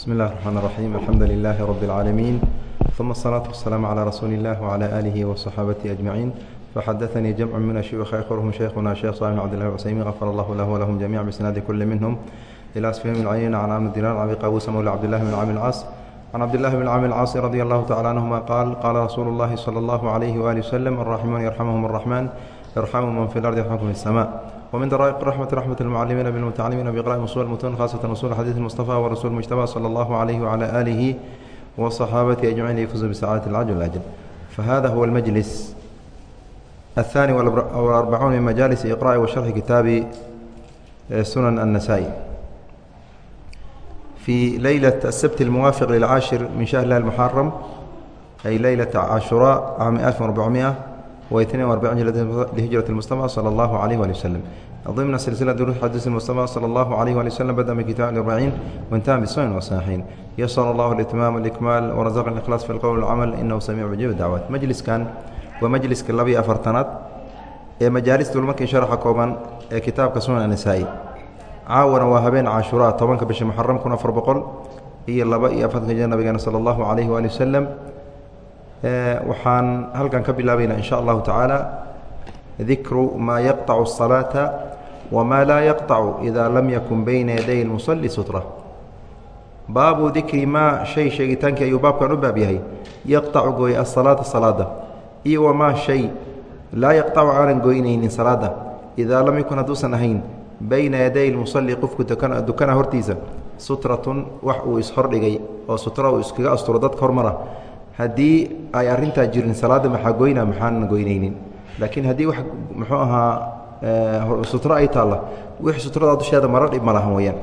بسم الله الرحمن الرحيم الحمد لله رب العالمين ثم الصلاة والسلام على رسول الله وعلى آله وصحابته أجمعين فحدثني جمع من الشيوخ آخرهم شيخنا شيخ صالح بن عبد الله العثيمين غفر الله له ولهم جميعا بسناد كل منهم إلى سفيان بن عيينة عن عامر دينار عن أبي قابوس مولى عبد الله بن عامر العاص عن عبد الله بن عامر العاص رضي الله تعالى عنهما قال قال رسول الله صلى الله عليه وآله وسلم الراحمون يرحمهم الرحمن يرحم من في الأرض يرحمكم في السماء ومن درائق رحمة رحمة المعلمين بالمتعلمين بإقراء أصول المتون خاصة أصول حديث المصطفى ورسول المجتبى صلى الله عليه وعلى آله وصحابته أجمعين يفوزوا بسعادة العجل والأجل فهذا هو المجلس الثاني والأربعون من مجالس إقراء وشرح كتاب سنن النسائي في ليلة السبت الموافق للعاشر من شهر الله المحرم أي ليلة عاشوراء عام 1400 و42 لهجرة المصطفى صلى الله عليه وآله وسلم ضمن سلسلة دروس حديث المصطفى صلى الله عليه وآله وسلم بدأ من كتاب الأربعين وانتهى بالسنن والصحيحين يسر الله الإتمام والإكمال ورزقنا الإخلاص في القول والعمل إنه سميع مجيب الدعوات مجلس كان ومجلس كلبي أفرتنات ee majaalis dulmarkii sharaxa kooban ee kitaabka sunan anisaa'i caawana waa habeen cashuuraa tobanka bisha muxaram kun afar boqol iyo laba iyo afartanka jir nabigeena sala allahu calayhi waali wasalam waxaan halkan ka bilaabaynaa in sha allahu tacaala dikru maa yaqطacu الصalaaةa wma laa yaqطacu ida lam yakun bayna yaday اlmusali sutra baabu dikri maa shay sheegitaankii ayuu baabkan u baab yahay yaqطacu gooye asalaata salaada iyo wamaa shay laa yaqطacu aanan goynaynin salaada idaa lam yakun hadduusan ahayn bayna yaday اlmusali qofku dukana hortiisa sutratun wax uu ishordhigay oo sutra uu iskaga asturo dadka hormara haddii ay arintaa jirin salaada maxaa goyna maxaanan goynaynin. Laakiin haddii wax muxuu ahaa sutro ay taalla wix sutrada dusheeda maro dhib ma lahan weyaan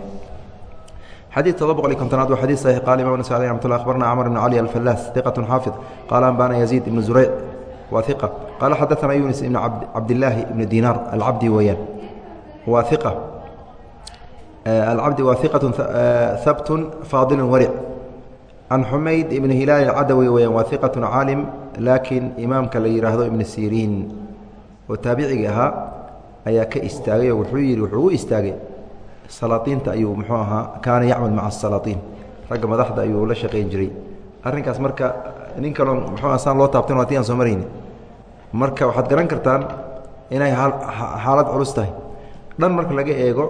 can xumayd ibn hilaal alcadawi weyaan waa iqatun caalim laakiin imaamka la yidhaahdo ibnu siriin oo taabiciga ahaa ayaa ka istaagay oo wuxuu yidhi wuxuu u istaagay salaaiinta ayuu muxuu ahaa kaana yacmal maca asalaaطiin ragga madaxda ayuu la shaqayn jiray arrinkaas marka nin kaloo muxuu aha saan loo taabtan waa aan soo marayni marka waxaad garan kartaan inay xaalad culus tahay dhan marka laga eego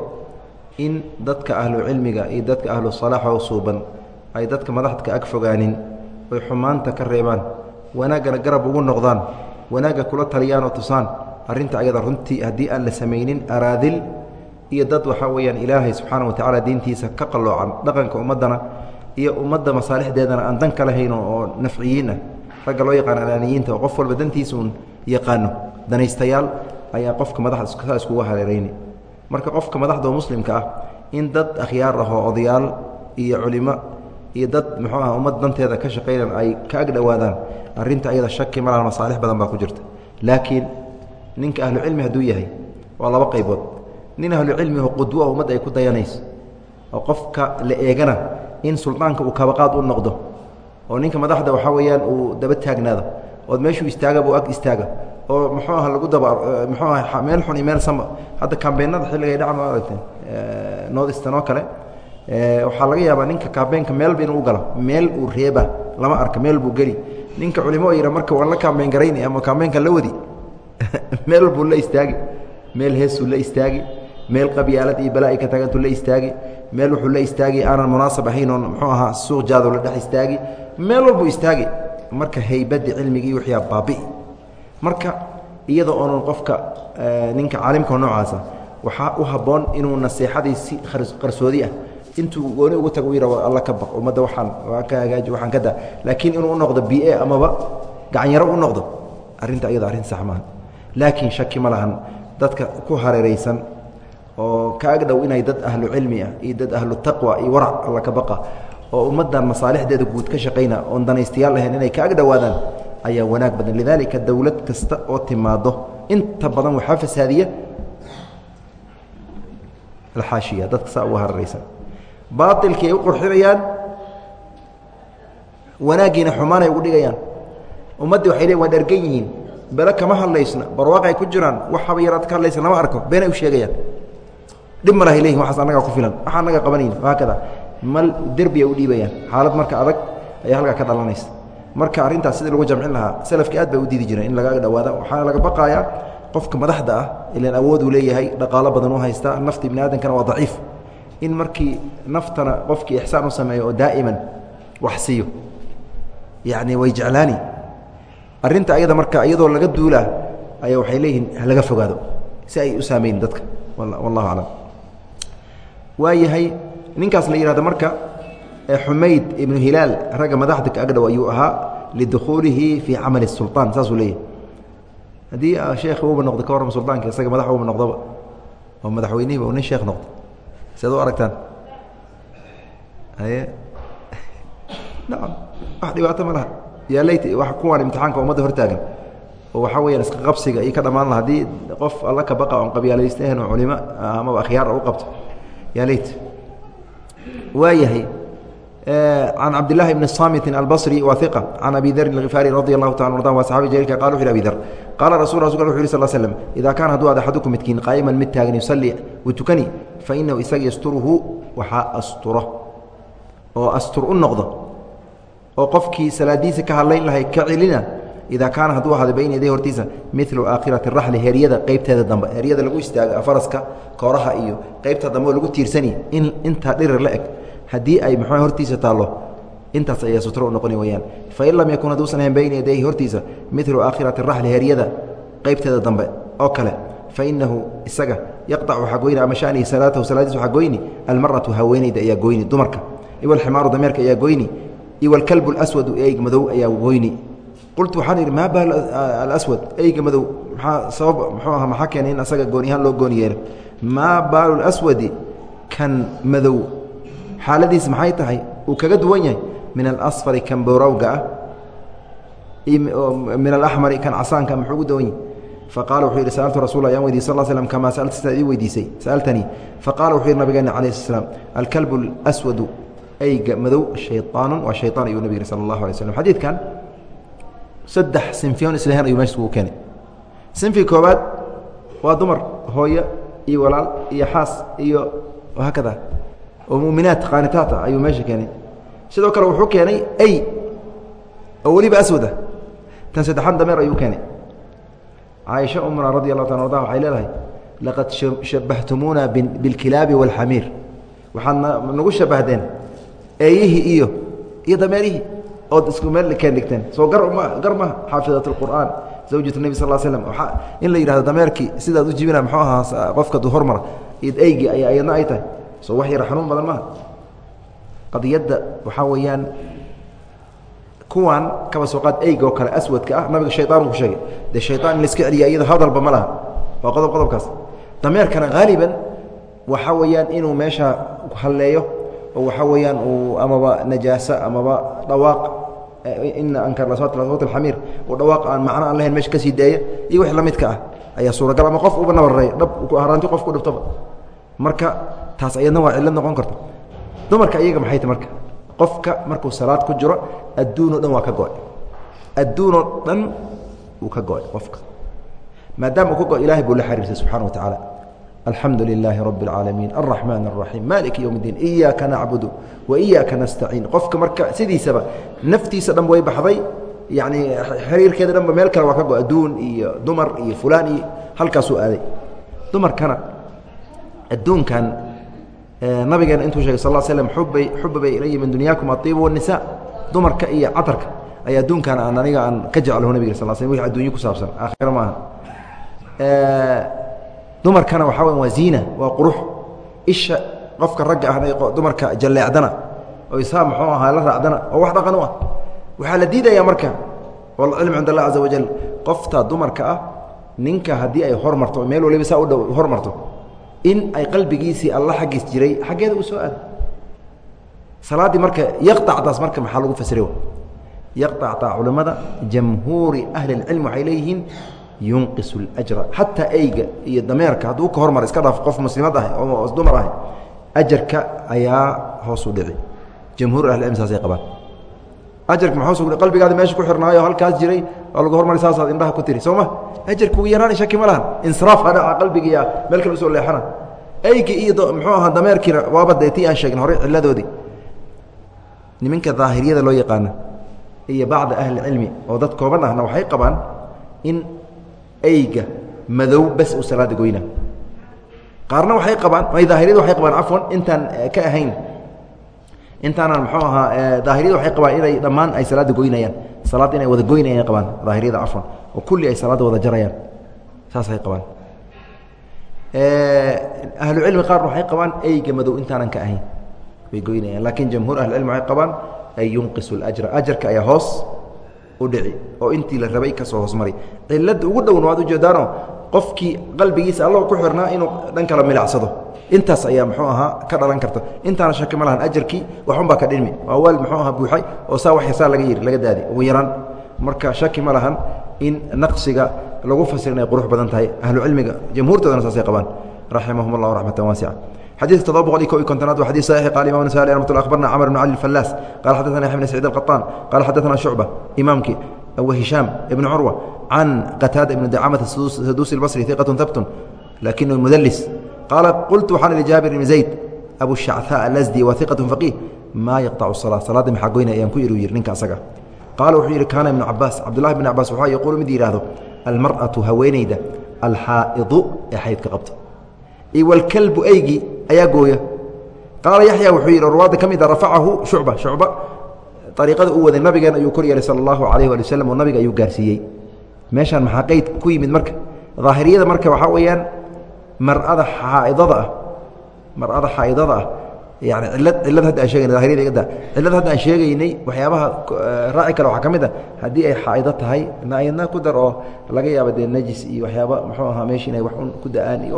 in dadka ahlu cilmiga iyo dadka ahlu oo suuban ay dadka madaxdka ag fogaanin oy xumaanta ka reebaan wanaaggana garab ugu noqdaan wanaagga kula taliyaan oo tusaan arrinta ayada runtii haddii aan la samaynin araadil iyo dad waxaa weeyaan ilaahay subxaana wa tacaala diintiisa ka qalloocan dhaqanka ummaddana iyo ummadda masaalixdeedana aan dan ka lahayn oo nafciyiin ah. Ragga loo yaqaan anaaniyiinta oo qof walba dantiisa uun yaqaano danaystayaal ayaa qofka madaxda iskugu hareerayni. Marka qofka madaxda oo muslimka ah in dad akhyaar ah oo odayaal iyo culimo iyo dad muxuu ah ummad danteeda ka shaqaynan ay ka ag dhowaadaan arrinta ayada shaki malaha masaalix badan baa ku jirta. Laakiin ninka ahlucilmi hadduu yahay waa laba qaybood. Nin ahlucilmiho qudwo oo ummad ay ku dayanayso oo qofka la eegana in suldaanka uu kabaqaad u noqdo oo ninka madaxda waxaa weeyaan uu daba taagnaado ood meeshuu istaagaba u ag istaaga oo muxuu aha lagu daba muxuu aha meel xun iyo meel sama hadda kambeynada xilliga ay dhacan ma aragteen northeastern oo kale waxaa laga yaabaa ninka kaambeenka meelba inuu galo meel uu reeba lama arka meel buu geli. Ninka culimo yidha marka waan la kaambeyn garayni ama kaambeenka la wadi meel buu la istaagi meel heesuu la istaagi meel qabyaalad iyo balaa ay ka taagantuu la istaagi meel wuxuu la istaagi aanan munaasab ahayn oon muxuu ahaa suuq jaado la dhex istaagi meel walbuu istaagi. Marka haybadda cilmigii waxyaa baabi'i marka iyada oonan qofka ninka caalimka noocaasa waxaa u habboon inuu naseexadii si qarsoodi ah intuu gooni ugu tago u yidha alla ka baq ummadda waxaan waa ka hagaaji waxaan ka daa. Laakiin inuu u noqdo b a amaba gacanyaro u noqdo arrinta ayada arrin sax maaha laakiin shaki ma lahan dadka ku hareeraysan oo ka ag dhow inay dad ahlu cilmi ah iyo dad ahlu taqwa iyo warac alla ka baqa oo ummaddan masaalixdeeda guud ka shaqayna oon danaystayaal lahayn inay ka ag dhowaadaan ayaa wanaag badan. Lidaalika dowlad kasta oo timaado inta badan waxaa fasaadiya alxaashiya dadka saa uga hareeraysan baailkii ay u qurxinayaan wanaaggiina xumaanay ugu dhigayaan. Ummaddii waxay leein waa dhergan yihiin. Bele kama hadlaysna. Barwaaq ay ku jiraan. Waxaba yaraad ka hadlaysa lama arko. Beenay u sheegayaan. Dhib ma lahay leyihin waxaas annagaa ku filan. Waxa annaga qabanayna haakada mal derbi ay u dhiibayaan. Xaalad marka adag ayaa halkaa ka dhalanaysa. Marka arrintaas sidii lagu jamcin lahaa salafki aad bay u diidi jireen in lagaga dhawaada. Waxaana laga baqayaa qofka madaxda ah ilan awood uu leeyahay dhaqaalo badan u haysta nafti bini aadamkana waa daciif in markii naftana qofkii ixsaan u sameeyo oo daa'iman wax siiyo. Yacni way jeclaani. Arrinta ayada marka iyadoo laga duulaa ayaa waxay leeyihiin halaga fogaado si ay u saamayn dadka. Wallahu aclam. Waa yahay ninkaas la yihahdo marka xumayd ibnu hilaal ragga madaxda ka agdhow ayuu ahaa lidukhuulihi fii camali sulطaan saasuu leeyahay. Haddii sheekh uuba noqdo ka warrama sultaanka isaga madax uuba noqdoba oo madaxweynihiba uu nin sheekh noqdo sead u aragtaan? Haye? Naam. Wax dhibaato ma laha. Yaa layt wa kuwaan imtixaanka ummadda hortaagan. Oo waxaa weyaan iska qabsiga io ka dhamaan laha. Haddii qof alla ka baqa oon qabyaalaystahen oo culimo ah, amaba akhyaar u qabto. Yaa layt waayahay eh, can cabdillaahi bni saamitin albasri waa iqa can abi darin alkhifaari radi allahu taala arda waa saxabi jaliilka qal wuxu yhi qaala rasul wuxu yhi sal slm ida kaana hadduu ad axadukum midkiin qaa'iman mid taagan yusalli uu tukani fainahu isaga yasturuhu waxaa asturo oo astur u noqdo oo qofkii salaadiisa ka hadlayn lahay ka celina idaa kaana hadduu ahaaday bayna yaday hortiisa milu aakhirati raxli heryada qeybteeda dambe heryada lagu istaago faraska kooraha iyo qeybta dambe oo lagu tiirsani in intaa dhirir la eg haddii ay muxuu hortiisa taallo intaas ayaa sutro u noqoni weyaan fain lam yakun hadduusan ahayn bayna yadayhi hortiisa milu aakhirati raxli heryada qeybteeda dambe oo kale fainahu isaga yaqطacu waxaa goyni ama shanihi salaatahu salaadiis waxaa goyni almaratu haweeneyda ayaa goyni dumarka. Iwalximaaru dameerka ayaa goyni iwalkalbu اlaswadu eyg madow ayaa goyni. Qultu waxaan idhi maa baal alaswad eyga madow maxaa sabab muxuu aha maxaa keenay in asaga gooni ahaan loo gooni yeelo maa baalu laswadi kan madow. Xaaladiis maxay tahay? Uu kaga duwan yahay min alasfari kan boorowga ah min alaxmari kan casaanka muxuu ugu duwan yahay faqala wuxuu yidhi sa'altu rasul ayaan weydiy sal slm kamaa sa'alta sidaa ii weydiisay sa'altanii faqala wuxuu yidhi nabigeena calayh sl slam alkalbu اlaswadu eyga madow shayطaanu waa shayطaan ayuu nabig yihi sala اllahu alay slm xadiidkan saddex sinfiyon islahen ayuu meesha kugu keenay sinfi koobaad waa dumar hooyo iyo walaal iyo xaas iyo haakada oo muminaat qaanitaat ah ayuu meesha keenay sidoo kale wuxuu keenay ey oo aswada tan saddexaad dameer ayuu keenay. Caaisha umna radi allahu arda waxay leedahay laqad shabahtumuuna bilkilaabi wاlxamiir waxaad nagu shabahdeen eeyihii iyo iyo dameerihii ood isku meel keen dhigteen. Soo gar ma gar maha xaafidat اqur'aan zawjat nebi sal slm in la yidhahdo dameerkii sidaad u jibina muxuu ahaa qofka hormara id eygii ay ayadna ay tahay. Soo wax yar xanuun badan maha qadiyadda waxaa weeyaan kuwan kaba soo qaad eyga oo kale aswadka ah nabiga shayطaan ku sheegay. Dee shayطan in laiska celiya iyada hadalba ma laha. Waa qodob qodobkaas. Dameerkana haaliban waxaa weeyaan inuu meesha halleeyo oo waxaa weeyaan uu amaba najaaso amaba dhawaaq ina ankar aswaat alxamiir oo dhawaaq aan macno aan lahayn meesha ka sii daaya iyo wix la midka ah ayaa suuragal ama qof uba nabareey dhab haraanti qof ku dhibtoba marka taas ayadna waa cillad noqon karta dumarka iyaga maxay tahy marka qofka markuu salaad ku jiro adduunoo dhan waa ka go-ay adduunoo dhan wuu ka go-ay qofka maadaama uu ka go- ilahay buu la xariirsay subxana wa tacaala alxamdu lilaahi rabi اlcaalamiin alraxmaan الraxiim maliki ywm اddiin iyaaka nacbudu wa iyaaka nastaciin qofka marka sidiisaba naftiisa dhan way baxday yani xiriirkeeda dhanba meel kale waa ka go adduun iyo dumar iyo fulaan iyo halkaasuu aaday dumarkana adduunkan nabigeena intuu shegay sal slm ubay xubibay ilaya min dunyaakum aiibu wالnisa dumarka iyo catarka ayaa adduunkan aan aniga aan ka jeclaho nabig sal sl wix adduunyo ku saabsan. Aakhira maaha. Dumarkana waxaa w waa ziina waa qurux. Isha qofka ragga ah dumarka jalleecdana oo isaa muxuu ahaa la raacdana oo wax dhaqan u ah. Waxaa la diidayaa marka walcilm cind allah caza wajal qofta dumarka ah ninka haddii ay hormarto meel waliba saa u dhow hormarto in ay qalbigiisii alla xaggiis jiray xaggeeda uu soo aado salaaddii marka yaqacdaas marka maxaa lagu fasira yaqactaa culimmada jamhuuri ahli اlcilm waxay leeyihiin yunqis اljra xataa eyga iyo dameerka hadduu ka hormar iska dhaaf qof muslimad ah oo dumar ah ajarka ayaa hoos dhici jamhuur ahli cilm saasay qabaan ajarka ma hoos qalbigaada meesha ku xirnaayo halkaas jiray oo lagu hormari saasaad indhaha ku tiri. Soo ma ajarka ugu yaraan shaki ma lahan insiraaf ha dhaca qalbigiiya meel kale u soo leexana. Eygi iyo muxuu ahaa dameerkiina waaba dee tii aan sheegin horey cilladoodii niminka daahiriyada loo yaqaano iyo bacda ahlicilmi oo dad kooban ahna waxay qabaan in eyga madow bes uu salaada goyna. Qaarna waxay qabaan daahiriyada waxay qabaan cafwan intaan ka ahayn intaanan muxuu ahaa daahiriyada waxay qabaan inay dhammaan ay salaada goynayaan. Salaad inay wada goynayaan qabaan daahiriyada cafwan oo kulli ay salaadda wada jarayaan. Saasay qabaan. Ahlucilmi qaarna waxay qabaan eyga madow intaanan ka ahayn. Way goynayaan laakiin jamhuur ahlicilmi waxay qabaan ay yunqisu اlajra ajarka ayaa hoos u dhici oo intii la rabay ka soo hoosmari cilladda ugu dhowna waad ujeedaano qofkii qalbigiisa alla ku xirnaa inuu dhan kala milicsado intaas ayaa muxuu ahaa ka dhalan karta intaana shaki ma lahan ajarkii waxun baa ka dhimi waa waal muxuu ahaa buuxay oo saa wax saa laga yiri laga daadi ugu yaraan marka shaki ma lahan in naqsiga lagu fasir inay qurux badan tahay ahlucilmiga jamhuurtoodana saasay qabaan raximahum اllah raxmatan waasica xadيث todoba boqol iyo ko iyo kontonaad wa xadيث صحيح qال imam نسائي رحمة الله أخبرنا cمر بن علي الفلاس قال xدثنا يحيى بن سعيد القطان قال xدثنا شعبة imaمkii وهiشhام بن عروة عن qتاaدة بن dacامة سدوسي البصري ثقة ثبت لakiنه مdلس qaala qultu waxaan ihi jaabir ibn zayd abushacaa alasdi wa iqat faqiih maa yaqtacu sala salaadda maxaa goyna ayaan ku iru yidhi ninka asaga qaala wuxuu yidhi kaana ibnu cabaas cabdullahi bn cabaas waxaa yaquulu mid yidhaahdo almar'atu haweenayda alxaa'idu ee xaydka qabta iwalkalbu eygii ayaa gooya qaala yaxya wuxuu yidhi ruwaadda ka mid a rafacahu shucba shucba ariiqada u waday nabigeena ayuu kor yeelay sala allahu calayh waali wasalam oo nabiga ayuu gaarsiiyey meeshaan maxaa qeyd ku yimid marka daahiriyada marka waxaa weeyaan marada xaaidada ah mar'ada xaaidada ah yani cilad cillad hadda aan sheegayna daahiriyada igada cillad hadda aan sheegaynay waxyaabaha raaci kale waxaa ka mid a haddii ay xaa'ido tahay ayadna ku dar oo laga yaaba dee najis iyo waxyaaba muxuu ahaa meesha inay wax un ku da'aan iyo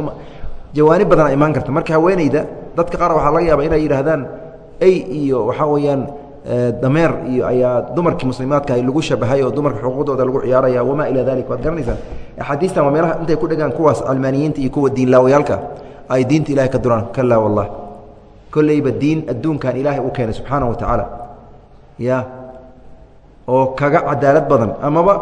jawaanib badana imaan karta. Marka haweeneyda dadka qaar waxaa laga yaaba inay yidhaahdaan ey iyo waxaa weeyaan dameer iyo ayaa dumarkii muslimaadka lagu shabahay oo dumarka xuquuqdooda lagu ciyaaraya wamaa ilaa dalik waad garanaysaan axaadiistan waa meelaha intay ku dhegaan kuwaas calmaaniyiinta iyo kuwa diinlaawayaalka ay diinta ilahay ka duraan. Kalaa wallah kolleyba diin adduunkan ilaahay u keenay subxaana wa tacaala ya. Oo kaga cadaalad badan. Amaba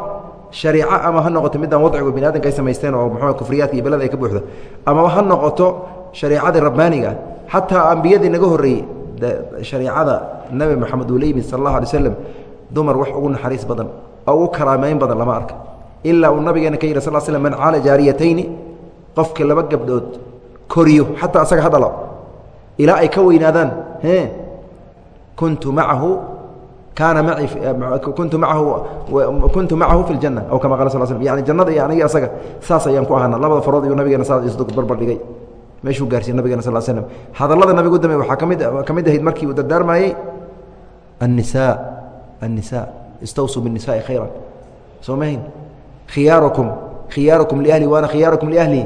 shariico ama ha noqoto midaan wadcigu bini adamka ay samaysteen oo muxuu kufriyaadka iyo belada ay ka buuxdo. Amaba ha noqoto shariicadii rabbaaniga xataa ambiyadii naga horreeyey shariicada nebi moxamed uu la yimid sal allahu alay slam dumar wax ugu naxariis badan oo ugu karaameyn badan lama arka ilaa uu nabigeena ka yidhi sal sl man caala jaariyatayni qofka laba gabdhood koriyo xataa asaga ha ilaa ay ka weynaadaan e kuntu maahu kaana eh, ma kuntu maahu kuntu macahu fi ljana aw kama qala sal sl yani jannada iyo anigi asaga saas ayaan ku ahana labada farood iyu nabigeena saa isdog barbar dhigay. Meeshuu gaarsiiye nabigena sal slm hadallada nabigu dambe waxaa ka mid ka mid ahayd markii uu dardaarmaayey annisa annisa istawsuu binisaa'i khayran. Soo mahayn khiyaarukum khiyaarukum liahli waana khiyaarukum liahli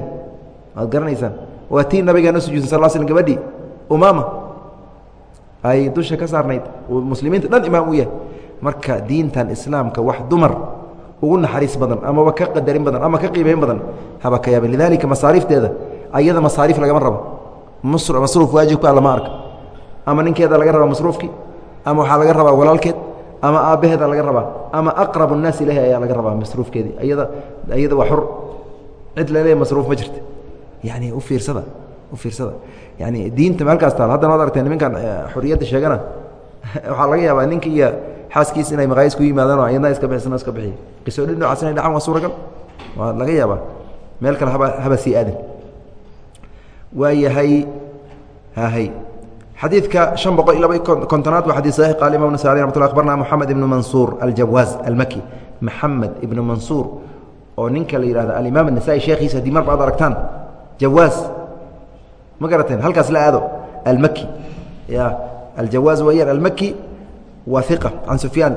waad garanaysaan. Waa tii nabigeena sujuudsan sal slm gabadhii umaama. Ay dusha ka saarnayd muslimiinta dhan imaam u yahay. Marka diintan islaamka wax dumar ugu naxariis badan amaba ka qadarin badan ama ka qiimayn badan haba ka yaabin. Lidaalika masaariifteeda ayada masaariif lagama rabo. Masruuf waajibka ah lama arka ama ninkeeda laga rabaa masruufkii ama waxaa laga rabaa walaalkeed ama aabbaheeda laga rabaa. Ama aqrab الnaas ilahi ayaa laga rabaa masruufkeedii. Ayada ayada waa xor cid laleeya masruuf ma jirta. Yani u fiirsada u fiirsada. Yani diinta meelkaas taal. Haddana waad aragtee nimankan xoriyadda sheegana. Waxaa laga yaabaa ninka iyo xaaskiis inay maqaayis ku yimaadaanoo ayadna iska bixisana iska bixiy qisooyin noocaas inay dhacaan waa suuragal. Waa laga yaabaa. Meel kale haba haba sii aadin. Waayahay hahay xadiidka شhan boqol iyo laba kontonaad waa xadيث صحيح qال imam نسائي رحمة ل أخبرna محamed iبن maنصuر الjawاز الmki محamed iبن maنصuر oo ninka la yihahdo alimam النسائي sheekhiisa hadii mar ba ad aragtaan jawاaz ma garateen halkaas la aado almki ya aljawاaz weyaan almki wa ثiqة can سufyaan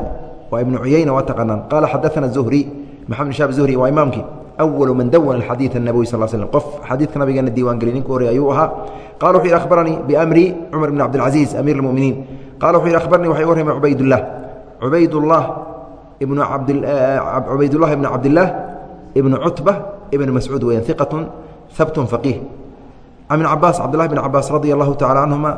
waa iبن cuyayna waa taqaanaan qala xadaثna الزهري محamed بن شhab الزهري waa imaamkii أول man dwn xadيiث النبوي صل sلم qof xadiidka nabigeena diiwan geliy ninka horey ayuu ahaa qala wuxuu yidhi akhbaranii bأmri cmar بن cabdالعaزيز أmيr الmؤminiin qala wuxuu yidhi akhbarnii waxa warramay cubaydالlah cubaydالlah ibn cubaydالlah ibn cabdالlah ibn cutbة ibn mascuud weyan ثiqaة habt فaqيh can بn cabaas cabdالlahi بn cabaas radي الlahu taعalى canهuma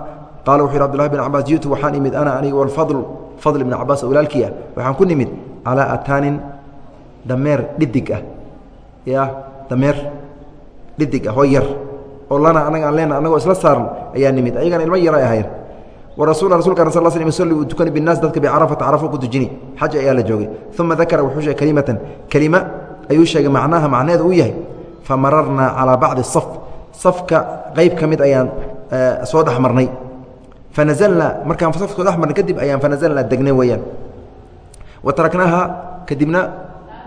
qala wuxu yhi abdالlahi بn cabaas jiئtu waxaan imid ana aniga wاlfadl fadl ibn cabaas walaalkii ah waxaan ku nimid calىa ataanin dameer dhidig ah ya dameer dhidig ah oo yar. Oo lana anaga aan leena anagoo isla saaran ayaa nimid. Ayagana ilmo yaray ahayn warasul rasulkana sal sl yusali uu tukani binaas dadka bicarafata carafo ku tujini. Xaj ayaa la joogay. Uma dakara wuxuu sheegay kelimatan kelima ayuu sheegay macnaha macneeda uu yahay. Famararnaa calaa bacdi saf. Safka qeyb ka mid ayaan soo dhex marnay. Fanazalnaa markaan safka soo dhex marnay kadib ayaan fanazalnaa degnay weeyaan. Wa taraknaaha kadibna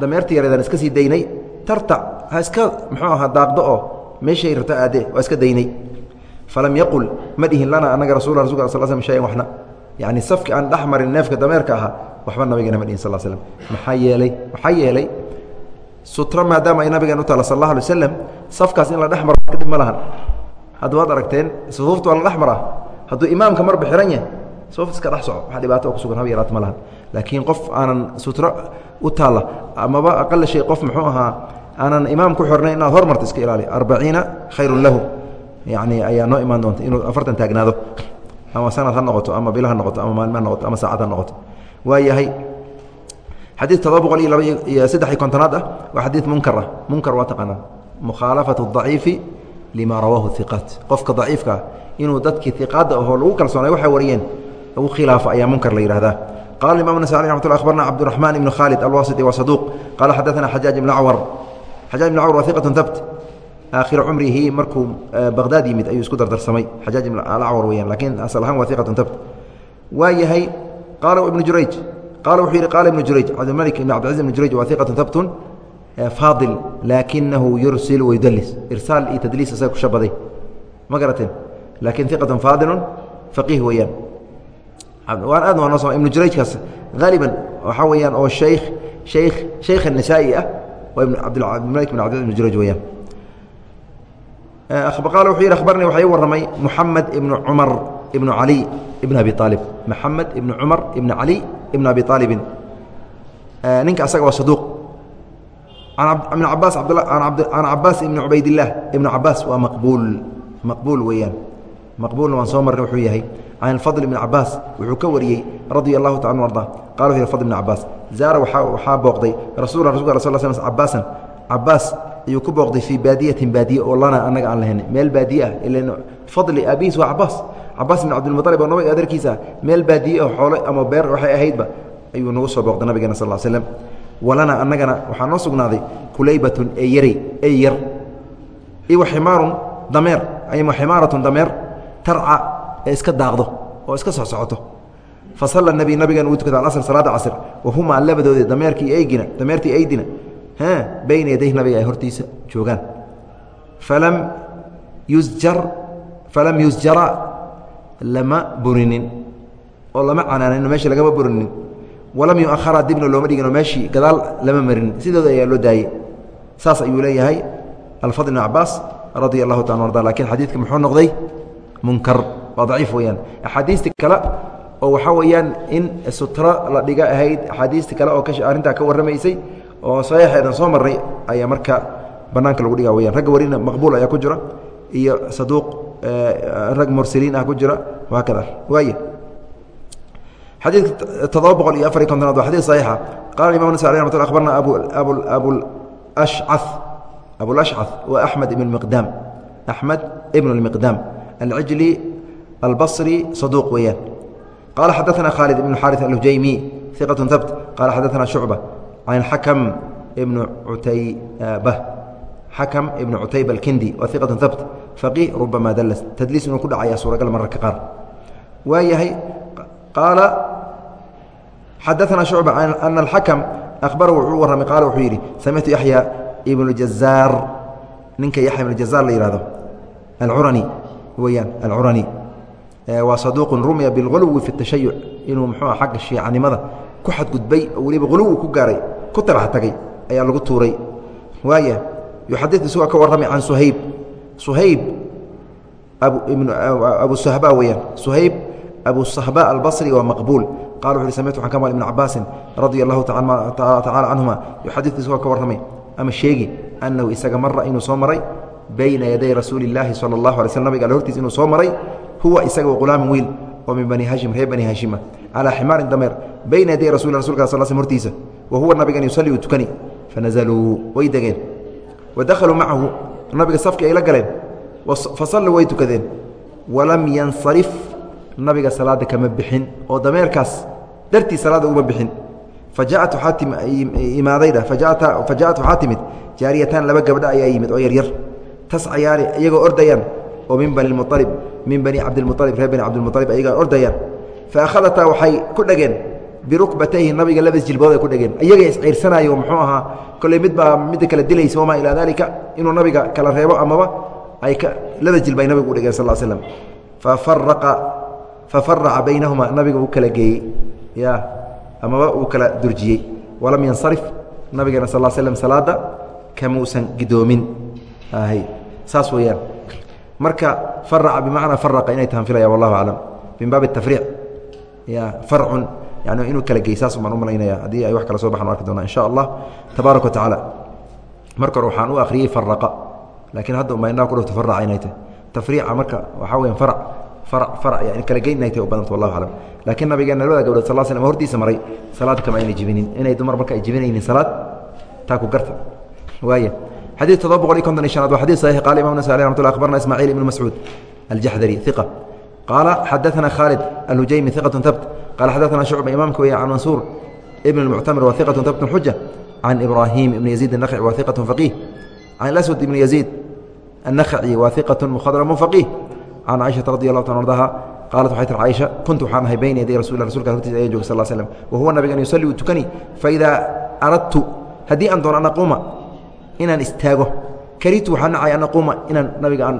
dameertii yareedaan iska sii daynay tartac ha iska muxuu ahaa daaqdo oo meeshay rabto aadee waa iska daynay. Falam yaqul ma dhihin lana anaga rasul rasulka sal sl shayan waxna. Yani safki aan dhex marin neefka dameerka ahaa waxba nabigeena ma dhihin sal slm maxaa yeelay maxaa yeelay sutro maadaama ay nabigeen u taala sal alla alay waslam safkaas in la dhex maro kadib ma lahan. Hadda waad aragteen sufuufta waa la dhex maraa. Hadduu imaamka marba xihan yahay sufuuf iska dhex soco. Wax dhibaato oo kusugan haba yaraata ma lahan. Laakiin qof aanan sutro u taalla amaba aqala shay qof muxuu ahaa aanan imaam ku xirnayn inaad hormarta iska ilaali. Arbaciina khayrun lahu. Yani ayaa noo imaan doonta inuu afartan taagnaado. Ama sanad ha noqoto ama bil ha noqoto ama maalin ha noqoto ama saacad ha noqoto. Waa yahay xadii todoba boqol iyo laba iyo saddex iyo kontonaad ah waa xadii munkar ah. Munkar waa taqaanaa. Mukhaalafatu daciifi lima rawaahu iqaat qofka daciifka ah inuu dadkii iqaada ahoo lagu kalsoonay waxay wariyeen lagu khilaafo ayaa munkar la yihahdaa qala imam nasai ramat lla abarna cabdiraxman ibn khaalid alwasiti wa saduuq. Qala xadaana xajaaj ibn acwar xajaaj ibn acwar waa habt aakhira cumrihi markuu baqdaad yimid ayuu isku dardarsamay. Xajaaj ibn alacwar weyaan lakiin asal ahaan waa habt waa qaala ibnu jurayj. Qaala wuxuu yidhi qaala ibnu jurayj cabdilmalik ibn cabdilcaziz ibn jurayj waa habtun faadil laakinahu yursil wayudalis irsaal iyo tadliis isaga ku shabaday ma garateen? Laakiin iqatun faadilun faqiih weeyaan. Waan ibnu jurayjkaas haaliban waxaa weeyaan oo shaykh shaykh shaykh الnisaa'i ah waa ibn cabdilmalik ibn ibn cumar ibnu cali ibn abi aalib moxamed ibnu cumar ibn cali ibn abi aalibin ninka asaga waa saduuq. An cabaas can cabaas ibni cubaydillaah ibnu cabaas waa maqbuul. Maqbuul weeyaan. Maqbuulna waan soo marnay wuxuu yahay can alfadl ibni cabaas wuxuu ka wariyey radia allahu taala anu arda yhi fadl ibn cabaas zaara waxaa booqday rasul rasulka sal sl cabaasan cabaas ayuu ku booqday fii baadiyatin baadiye oo lana anaga aan lahayn meel baadiye ah ilan fadli aabihiis waa cabaas cabaas bin cabdilmualib oo nabiga adeerkiisa meel baadiye oo xoole ama beer waxay ahaydba ayuu nagu soo booqday nabigeena sal slm walana annagana waxaa noo sugnaaday kulaybatun ee yaray ey yar iwa ximaarun dameer ama ximaaratun dameer tarca ee iska daaqdo oo iska soc socoto. Fa salla nebi nabigan uu tukada alasr salaada casr wahumaa labadoodii dameerkii eygina dameertii eydina bayna yaday nabiga ay hortiisa joogaan. Falam yusjar falam yusjara lama burinin. Oo lama canaanin meesha lagama burinin. Walam yuahara dibna looma dhiginoo meeshii gadaal lama marinin. Sidooda ayaa loo daayey saas ayuu leeyahay alfadl ibn cabaas radia allahu taala arda lakiin xadiidka muxuu noqday munkar waa daciif weyaan axaadiistii kale oo waxaa weeyaan in sutro la dhiga ahayd axaadiistii kale oo arrintaa ka warramaysay oo saxiixeedan soo marray ayaa marka bannaanka lagu dhigaa weyaan ragga warina maqbuul ayaa ku jira iyo saduuq rag mursaliin ah ku jira. Waa alcijli albصri saduuq weeyaan qala xadaثna khaalid ibn xariث alhujaymi iqaة habt qala xadaثna shucba can xakam ibn cutayba xakam ibn cutayba alkindi wa iqaة habt faqih rubama dallas tadliis inuu ku dhacaya suuragal mararka qaar waa yahay qaala xadaثna shucba ana alxakam ahbara wuxuu warramay qaala wuxuu yidhi samictu yaxya ibn jazaar ninka yaxya ibn jazaar la yihahdo alcurani weyaan alcurani waa saduuq rumiya bilguluwi fi اtashayuc inuu muxuu xagga shiicanimada ku xadgudbay oo weliba huluwi ku gaaray ku talax tagay ayaa lagu tuuray waaya yuxadid isagoo ka warramay can suhayb suhayb abu sahba weyaan suhayb abu sahba albصri waa maqbuul qala wuxu uhi samictu waxaan ka maqlay ibn cabaasin radia allahu tacala canhuma yuxadid isagoo ka warramay ama sheegi annahu isaga mara inuu soo maray bayna yaday rasuuli اllaahi salى اllahu alay sl nabiga alle hortiis inuu soo maray huwa isaga qulaamin wiil oo min bani hashim reer bani hashima calaa ximaarin dameer bayna yaday rasul rasulka sal sl hortiisa wa nabigan yusalli tukani fanazaluu way degeen. Wa macahu nabiga safkii ay la galeen fa salluu way tukadeen. Walam yansarif nabiga salaada kama bixin oo dameerkaas dartii salaada uguma bixin. Fajaat imaadaydha fajaat waxaa timid jaariyataan laba gabdho ayaa yimid oo yaryar. Tascayaani iyagoo ordayaan oo min bani mualib min bani cabdilmualib reer bani cabdilmualib ayagaa ordayaan. Fa akhadataa waxay ku dhegeen birukbatayhi nabiga labas jilbood ay ku dhegeen iyaga isciirsanaayo muxuu ahaa kolley mid baa midda kale dilaysa wamaa ilaa daalika inuu nabiga kala reebo amaba ay labas jilba ay nabiga u dhegeen sal slam fafaraca baynahuma nabiga uu kala geeyey. Ya amaba uu kala durjiyey. Walam yansarif nabigeena sal slm salaada kamuusan gidoomin. Saas weeyaan marka faraca bimacnaa faraqa inay tahan filaya wallahu aclam min baabi tafriic. Ya farcun yani inuu kala gey saas baan u haddii ay wax kala soo baxan arki doonaa insha allah tabaaraka wa marka hore waxaan u akhriyey faraqa. Laakiin hadda uma indhaha ku dhufto faraca inay tahay. Tafriica marka waxaa weyan farac farac farac yani kala geyn inay tahay u badanta wallahu aclam laakiin nabigeena labada gabdhood sal slam hortiisa maray salaad kama ayna jibinin. Inay dumar marka ay jibinaynin salaad taa ku garta. Waaya xadii todoba boqol iyo konton iyo shanaad waa xadii saxiix qaala imam nasai ramat lah akhbarna ismaaciil ibnu mascuud aljaxdari iqa qaala xadaana khaalid alhujaymi iqatun tabt qaala xadaana shucba imaamka weye can mansuur ibn اmuctamir waa iqatun tabtun xuja can ibraahim ibn yaziid annakci waa iqatun faqiih can aswad ibn yaziid annakhaci waa iqatun mukhadramun faqiih can caiشhata radi allahu ta ardaha qaalat waxay tir caaisha kuntu waxaan ahay bayna yaday rasulilah rsulka hortiisa ayaa jooga sal slm wa huwa nabigan yusali uu tukani faida aradtu haddii aan doono an aquuma inaan istaago. Karitu waxaa nacay an aquuma inaan nabiga aan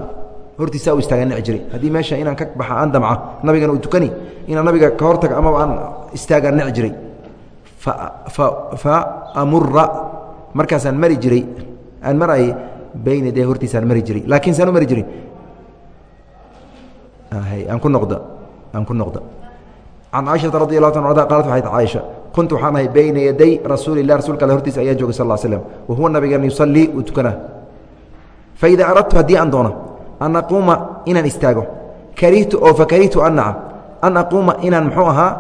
hortiisa u istaaga nici jiray. Haddii meesha inaan ka baxa aan damca nabigana uu tukani inaan nabiga ka hortaga amaba aan istaagaan nici jiray. Fa amura markaasaan mari jiray aan marayay bayna yaday hortiisaan mari jiray. Laakiin saan u mari jiray aan ku noqda aan ku noqda can caaishata radi allahu ta arda qalat waxay caaisha kuntu waxaan ahay bayna yaday rasuuli lah rasuulka alle hortiisa ayaan joogay sal slm wa huwa nabigan yusallii uu tukanaa faida aradtu haddii aan doono an aquuma inaan istaago karihtu oo fakarihtu an naca an aquuma inaan muxuu ahaa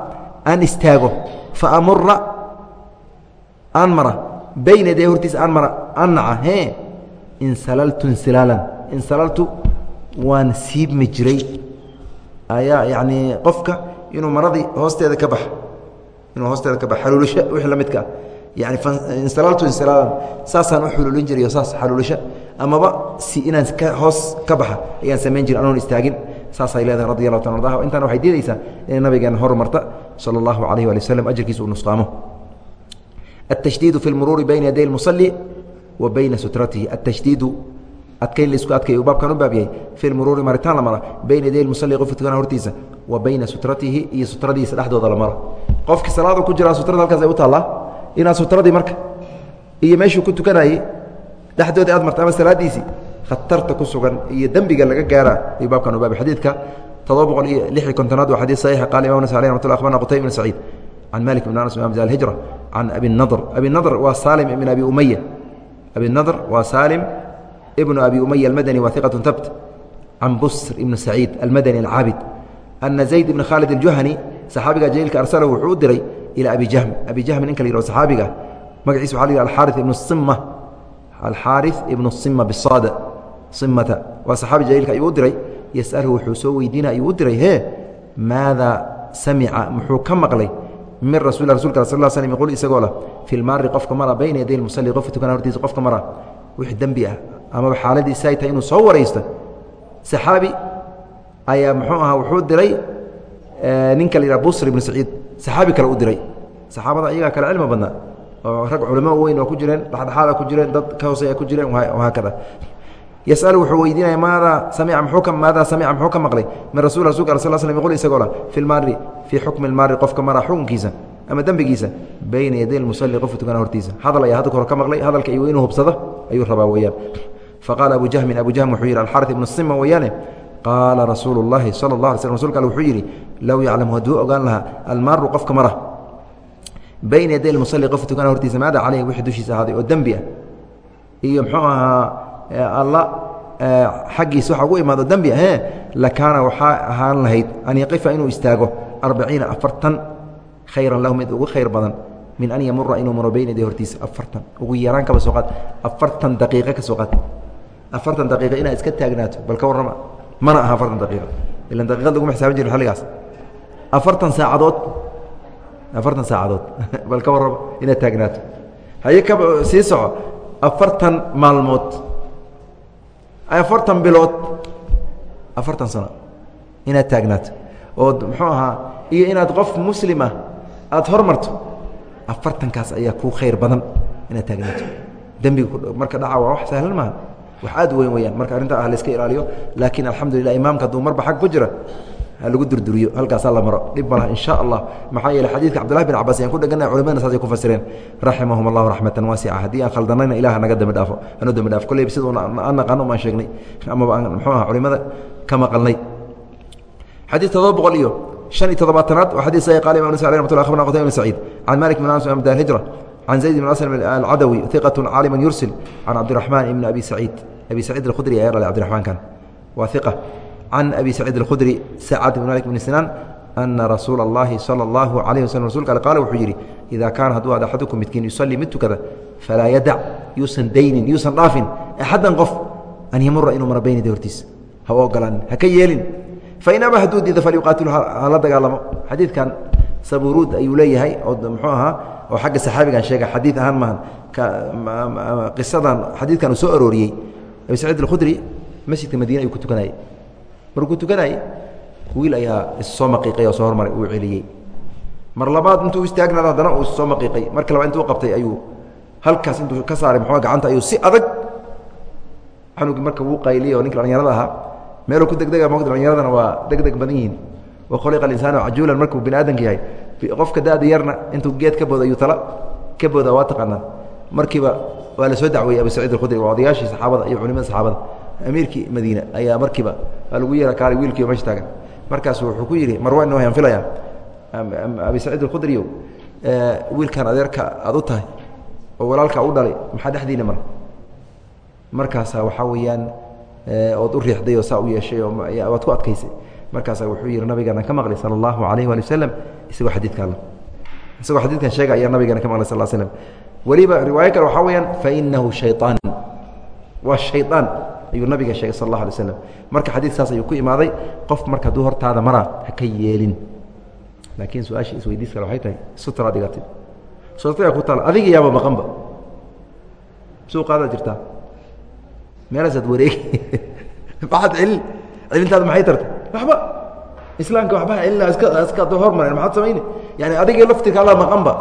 aan istaago fa amura aan mara bayna yaday hortiisa aan mara an naca hee insalaltu insilaalan insalaltu waan siibmi jiray ayaa yacnii qofka inuu maradii hoosteeda ka bax inuu hoosteeda aluulisho wii la midka ah. Yani insalaatu insalaaan saasaan u xuluulin jiray o saas xaluulisho amaba si inaan hoos ka baxa ayaan samayn jiri anoon istaagin. Saasay leedahay radi allahu ta ardaha intaana waxay diidaysaa inay nabigeena hormarta sala allahu calayh waali waslm ajrkiisa uu nusqaamo. Atashdiidu fi lmuruuri bayna yaday lmusali wa bayna sutratihi. Atashdiidu adkayn la isku adkay uu baabkan u baab yahay. Fi lmuruuri maritaan la mara. Bayna yaday lmusali qofka tukana hortiisa. Wa bayna sutratihi iyo sutradiisa dhexdooda la mara qofki salaadu ku jiraa sutrada halkaas ay u taallaa inaad sutradii marka iyo meeshuu ku tukanayey dhexdoodii aad marta ama salaadiisii khatarta ku sugan iyo dembiga laga gaara ayuu baabkan ubaabay xadiidka todoba boqol iyo lix iyo kontonaad waa xadiid saxiixa qaala imam nas aleh ramatullah akhbarna qutayb ibn saciid can malik ibn anas imam alhijra can abi nadr. Abi nadr waa salim ibn abi umaya abi nadr waa salim ibnu abi umaya almadani waa iqatun tabt can busr ibn saciid almadani alcaabid ana zayd saxaabiga jaliilka arsala wuxuu diray ilaa abi jahmi abi jahmi ninka la yihao saxaabiga magaciisa waxa la yihah alxaari ibnu sima alxaari ibnu sima bisad simata waa saxaabi jaliilka ayuu diray. Yasaluhu wuxuu soo weydiina ayuu diray hee maada samica? Muxuu ka maqlay min rasul rasulka sal l slm yquul isagoo leh fi qofka mara bayna yaday lmusalli qofka tukana hortiisa qofka mara. Wix dembi ah amaba xaaladiisa ay tahay inuu soo waraysto saxaabi ayaa muxuu ahaa wuxuu diray ninka la yidhaha busr ibnu saciid saxaabi kale u diray. Saxaabada iyagaa kale cilmi badnaa oo rag culamo weyn oo ku jireen dhexdhexaada ku jireen dad ka hooseeya ku jireen haakada yasalu wuxuu weydiinaya maadaa samica muxuu ka maadaa samica muxuu ka maqlay? Min rasul rasulka sal slam yqul isagoo lah fi lmaari fii xukmi lmaari qofka mara xukunkiisa ama dembigiisa bayna yaday lmusalli qofka tukana hortiisa. Hadal ayaa hadda hore ka maqlay hadalka iyo inuu hubsado ayuu rabaa weeyaan. Faqaala abu jahmin abu jahm wuxuu yidhi alxari ibnu sima weeyaane? Qaala rasuulu اllahi sala اlah alay slm wuxuu yidhi low yaclamu hadduu ogaan lahaa almaaru qofka mara bayna yaday lmusalli qofka tukana hortiisa maada caleyhi wixii dushiisa ahaaday oo dembi ah. Iyo muxuu ahaa alla xaggiisa waxa ugu imaado dembi ah lakaana waxaa ahaan lahayd an yaqifa inuu istaago arbaciina afartan khayran lahu mid ugu khayr badan min an yamura inuu maro bayna yaday hortiisa afartan. Ugu yaraan kaba soo qaad afartan daqiiqo ka soo qaad. Afartan daqiiqo inaad iska taagnaato bal ka warrama mana aha afartan daqiiqo. Ilan daqiiqad laguma xisaaban jirin xilligaas afartan saacadood. Afartan saacadood. Bal ka warraba inaad taagnaato haye ka sii soco. Afartan maalmood. Afartan bilood. Afartan sano inaad taagnaato ood muxuu ahaa iyo inaad qof muslima aada hormarto afartankaas ayaa kuu khayr badan inaad taagnaato dembiga marka dhaca waa wax sahlan maaha wax aad weyn weyaan marka arrinta ah la iska ilaaliyo laakiin alxamdulilah imaamka hadduu marba xag ku jira lagu durduriyo halkaasaa la maro dhib malaha in sha allah maxaa yeele xadiidka cabdullahi bin cabas ayaan ku dhegana culimadna saasay ku fasireen raximahum allahu raxmatan waasica haddii aan khaldanayna ilaah naga dambi dhaafo hanu dambi dhaafo kolleyba siduu aan naqaano umaan sheegnay amaba aan muxuu aha culimada ka maqalnay xadiid todoba boqol iyo شhan iyo todobaatanaad waa xadيث qال imam نس رحمة الله أخبرنا qتيبة بن سعيد عن مالك بن أنس بن الهجرة عن زيد بن أسلم العدوي ثقة cاalم يرسل عن عبدالرحمن بن أبي سعيد أبي سعيد الخdري ayaa dhalay عبدالرحمن kan waa ثقة عن أبي سعيد الخdري سعد بن مالك بن سنان أنa رasuuل اللahi صلى الله عليه وسلم رsulka qال wuxuu yidhi إذا كاana hadduu ad أxadكم midkiin يuصلي mid tukada falaa yadac yuusan daynin yuusan dhaafin أxadan qof an ymura inuu mara baynida hortiisa ha u ogolaanin haka yeelin fain aba hadduu diida falyuqaatilu hala dagaalamo xadiidkan saburuud ayuu leeyahay oo muxuu ahaa oo xagga saxaabigan sheega xadiid ahaan maahan qisadan xadiidkan uu soo arooriyey abi saciid alkhudri masjidka madiina ayuu ku tukanayey markuu tukanayey wiil ayaa issoo maqiiqay oo soo hormaray uu celiyey mar labaad intuu istaagnaado haddana uu issoo maqiiqay. Marka labaad intuu qabtay ayuu halkaas intuu ka saaray muxua gacanta ayuu si adag xanugi marka wuu qayliyey oo ninka dhalinyarada ahaa. Meeluu ku degdega mota dhalinyaradana waa degdeg badan yihiin. Wa khuliqa insaanu cajuulan markuu bini aadamka yahay qofka da-da yarna intuu geed ka booda ayuu tala ka booda waa taqaanaa. Markiiba waa la soo dacweeyey abu saciid alkhudri waa odayaashii saxaabada iyo culimada saxaabada amiirkii madiine ayaa markiiba lagu yeera kaalay wiilkiiba meesha taagan. Markaasu wuxuu ku yidhi marwan hayaan filaya abi saciid alkhudriyo wiilkan adeerka aad u tahay oo walaalka u dhalay maxaa dhexdiina mara? Markaasaa waxaa weeyaan ood u riixday oo saa u yeeshay waad ku adkaysay. Markaasaa wuxuu yihi nabigeena ka maqlay sala allahu alayh waali wasalam isagoo xadiidka isagoo xadiidkan sheega ayaa nabigeena ka maqlay sal slm weliba riwaayo kale waxaa weyaan fainahu shayطaan waa shayطaan ayuu nabiga sheegay sal اlah alay slam marka xadiid saas ayuu ku imaaday qof marka hadduu hortaada maraa ha ka yeelin. Laakiin su'aasha isweydiis kale waxay tahay sutraad dhigatay sutraya ku taal adiga yaaba maqanba suuqaadaad jirtaa. Meelaasaad wareegi maxaad celin celintaada maxay tartay? Waxba. Islaamka waxba celina iska iska hormaren maxaad samayni? Yani adiga laftirka alla maqanba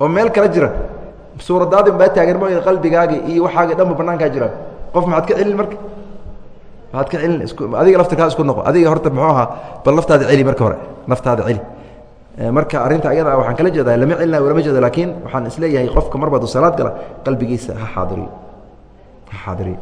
oo meel kala jira. Suuradaadi baa taagan mooy qalbigaagi iyo waxaagi dhanba banaankaa jiraan qof maxaad ka celin marka? Maxaad ka celin adiga laftirkaa isku noqo. Adiga horta muxuu ahaa bal naftaada celi marka hore. Naftaada celi. Marka arrinta ayada waxaan kala jeedaa lama celina lama jeedo laakiin waxaan is leeyahay qofka mar baadu salaad gala qalbigiisa ha xaadiriyo ha xaadiriyo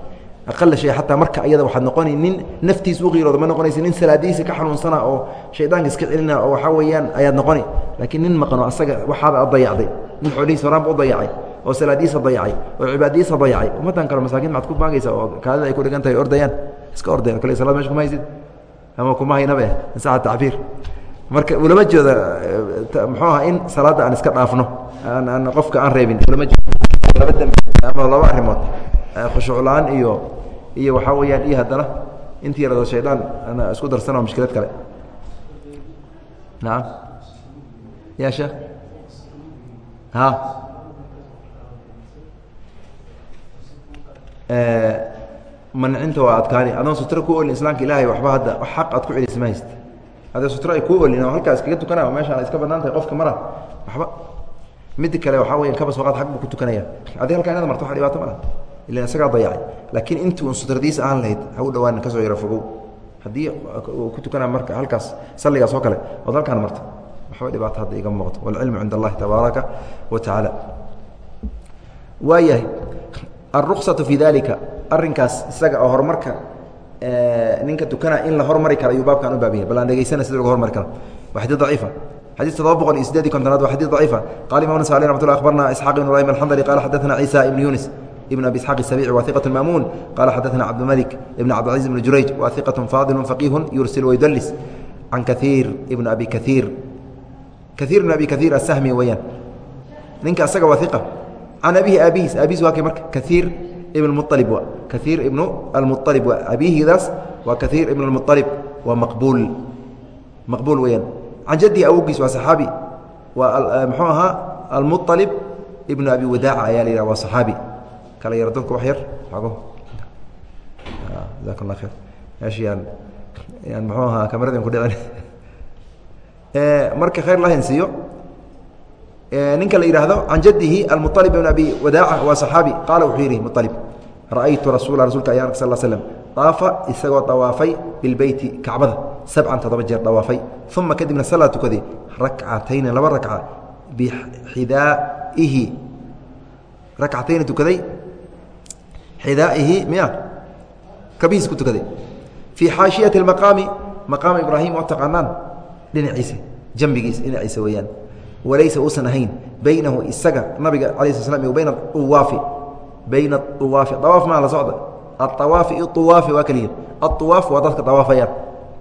aqala shay xataa marka ayada waxaad noqoni nin naftiisa u qiirooda ma noqonaysa nin salaadihiisa ka xanuunsana oo shaydaanka iska celina oo waxaa weeyaan ayaad noqoni. Laakiin nin maqano asaga waxaada ad dayacday. Nin xoolihiisa horaanba u dayacay oo salaadihiisa dayacay oo cibaadadiisa dayacay. Ummaddan kale masaakiin maxad ku maagaysa oo kaadida ay ku dhigan tahay ordayaan? Iska ordayaan kale salaad meesha kuma haysid. Ama kuma haynabe saca tacbiir marka ulama jeeda muxuu aha in salaadda aan iska dhaafno. Aan aan qofka aan reebin ulama jeedo laba dembi ama laba arrimood. Khushuuc la'aan iyo iyo waxaa weeyaan iyo haddana intii yarado shaydaan ana isku darsano mushkilad kale. Nacam ya sheekh ha mancinta waa adkaani. Adoon sutro ku olin islaamka ilaahay waxba hadda xaq aad ku celisa ma hayst. Haddee sutro ay kuu olin oo halkaa iskaga tukanaya meeshaan iska bannaan tahay qofka mara waxba. Midi kale waxaa weya kaba sooqaad xag buu ku tukanaya. Adig halkaa inaad marto wax dhibaato ma laha. Ilan isagaa dayacay. Laakiin intii un sutradiisa aan lahayd ha u dhawaan ka soo yaro fogow haddii uu ku tukanaa marka halkaas salligaas oo kale ood halkaan marto waxba dhibaato hadda iga muuqto waalcilmu cinda allahi tabaaraka wa tacaala. Waayahay alruksatu fii dalika arrinkaas isaga oo horumarka ninka tukana in la hormari karo ayuu baabkan u baabiyay bal aan dhegeysana sida lagu hormari karo waa xadiid daciifa xadيث todoba boqol iyo sideedi kontonaad wa xadيث ضaciifa qala imam نس alي رحمة الله أخبرna إسحاq بن ibrahim الحndلي qala xadaثna عيسى بن يuنس بن أبي إسحاq السبيعي wa ثiqة mأmuن qala xadaثna cabdالملك بن cabdالعزيز بن jurayج wa ثiqة fاضل فقيه yursil ويdلس can kaثيir بن أbi kaثيir kaثيir بن أbi kaثيir الsahmi weyaan ninka asaga waa ثiqة can abihi abihiis abihiis waa kee marka kaiir ibn mualib wa kaiir ibnu almualib waa abihiidaas waa kaiir ibn اmualib waa maqbuul maqbuul weyaan can jaddihi awogiis waa saxaabi waa mxuu ahaa almualib ibnu abi wadaaca ayaa la yihah waa saxaabi kala yar dadka wax yar ogo jaak اlla khar meeshayaan yaan mxuu ahaa kamaradian kudhian marka khayr lahayn siiyo ninka la yidhaahdo can jadihi almualib ibn abi wadaaca waa saxaabi. Qaala wuxuu yidhi mualib ra'aytu rasuula rasuulka ayaan ark sal slm daafa isagoo dawaafay bilbeyti kacbada sabcan toddoba jeer dawaafay. Uma kadibna sallaa tukaday rakcatayni laba rakca bixidaa'ihi rakcatayni tukaday xidaa'ihi miya kabihiis ku tukaday fii xaashiyati maqaami maqaama ibraahim oo taqaanaan dhinaciisa jambigiisa dhinaciisa weeyaan walaysa uusan ahayn baynahu isaga nabiga ala sl bayna uwaafi bayna uwaafi awaaf maa la socda. Aawaafi iyo uwaafi waa kaliya. Auwaaf waa dadka awaafayaan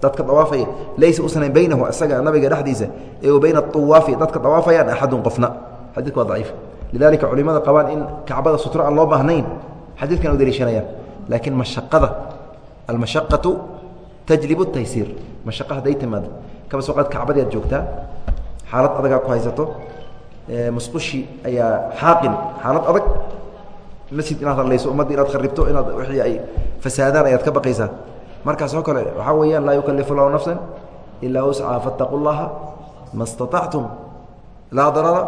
dadka awaafaya laysa uusan ahayn baynahu isaga nabiga dhexdiisa iyo bayna uwaafi dadka awaafayaan axadun qofna. Xadidka waa daciif. Lidalika culimada qabaan in kacbada sutro aan loo baahnayn xadiidkan u daliishanayaan laakiin mashaqada almashaqatu tajlibu taysiir mashaqa hadday timaado kaba soo qaad kacbadii aad joogtaa xaalad adagaa ku haysato musqushi ayaa xaaqin. Xaalad adag masjid inaad hadlayso ummadda inaad kharibto inaad wixii ay fasaadaan ayaad ka baqaysaa. Markaas oo kale waxaa weeyaan laa yukalifu llahu nafsan ilaa wuscaha fattaqu llaha ma staطactum laa darara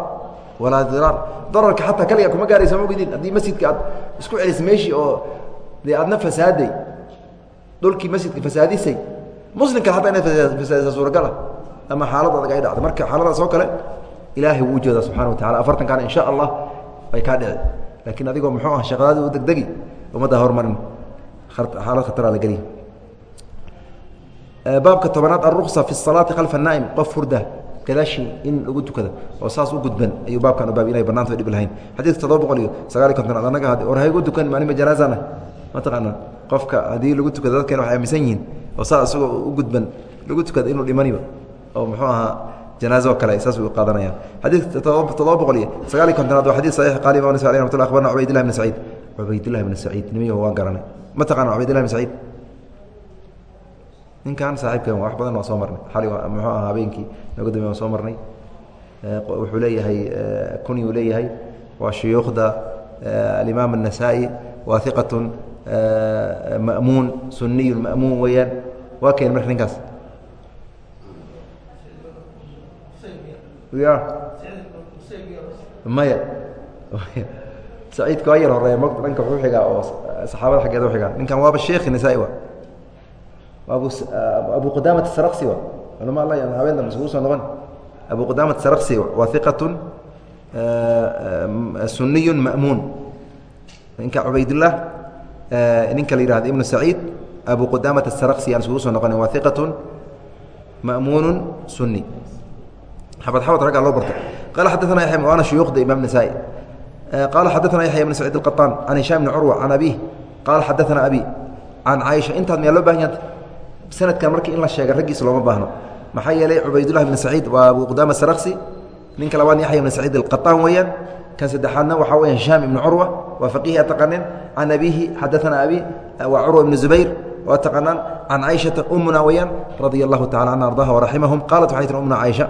walaa diraar. Dararka xataa kaliga kuma gaaraysa mogidin haddii masjidka aad isku celis meeshii oo dee aadna fasaaday dhulkii masjidka fasaadisay muslimkan hataa inaad fasaadisa suuragala ama xaalad adag ay dhacda marka xaaladaas oo kale ilaahay wuu ujoodaa subxana wa tacala afartankaana in sha allah bay kaa dhici laakiin adigoo muxuu ah shaqadaadii u degdegi ummadda hormarin xaalad khataraa la geliya baabka tobanaad alruksa fi salaati khalfa naa'im qof hurda gadaashii in lagu tukada oo saas u gudban ayuu baabkan u baab inay bannaanta dhib lahayn. Xadiidka toddoba boqol iyo sagaal iyo kontonaad annaga war haygu dukan maalima janaazana? Mataqaana qofka haddii lagu tukado dadkeen waxay aaminsan yihiin oo saa isagoo u gudban lagu tukada inuu dhimaniba oo mxuu ahaa janaazo kale saas u qaadanayaan xadiidka toddoba boqol iyo sagaal iyo kontonaad ah, waa xadid saxiix qaali imam nisai raxmat lah abarna cubaydillahi bn saciid. Cubaydillahi bn saciid nimiyahu waan garanay ma taqaana cubaydillahi bn saciid? Ninkan saaxiibkan wax badan waa soo marnay. Xali muxuu aha habeenkii nagu dambe waan soo marnay. Eh, wuxuu leeyahay eh, kunyuu leeyahay. Waa shuyuukhda eh, alimaam الnasaa-i waahiqatun ma'muun suniyu ma'muun weeyaan. Waa keen marka ninkaas. Ya maya. Saciidka waa yar horreeya dhanka wuxuu xigaa oo saxaabada xaggeeda uxigaa ninkan waaba sheekhi nasaa-i wa. Abu abu qudaamat sarksi wa. Culama alla habeen dambe iskugu soo noqon. Abu qudaamat sarksi waa iqatun suniy ma'muun. Ninka cubaydullah ninka la yihahdo ibnu saciid abu qudaamat asarksi aan iskugu soo noqonin. Waa iqatun ma'muunu suni xabad raggaa loo bartay. Qala xadaana yaxya waana shuyuukhda imaam nasaa-i. Qaala xadaana yaxya ibn saciid alqaطaan can hishaam bni curwa can abiih qaala xadaana abi can caaisha intaad miyaa loo baahan yanta sanadkan markii in la sheega raggiisa looma baahno. Maxaa yeelay cubaydullah ibn saciid waa abu qudaama sarksi ninka labaad yaxya ibn saciid alqaطaan weeyaan. Kan saddexaadna waxaa weya hishaam ibnu curwa waa faqihi a taqaneen can abiihi xadaana abi waa curwa ibnu zubayr waa taqanaan can caaishata umuna weyaan radia allahu tacala canha ardaha waraximahum qaalat waxay tii umuna caaisha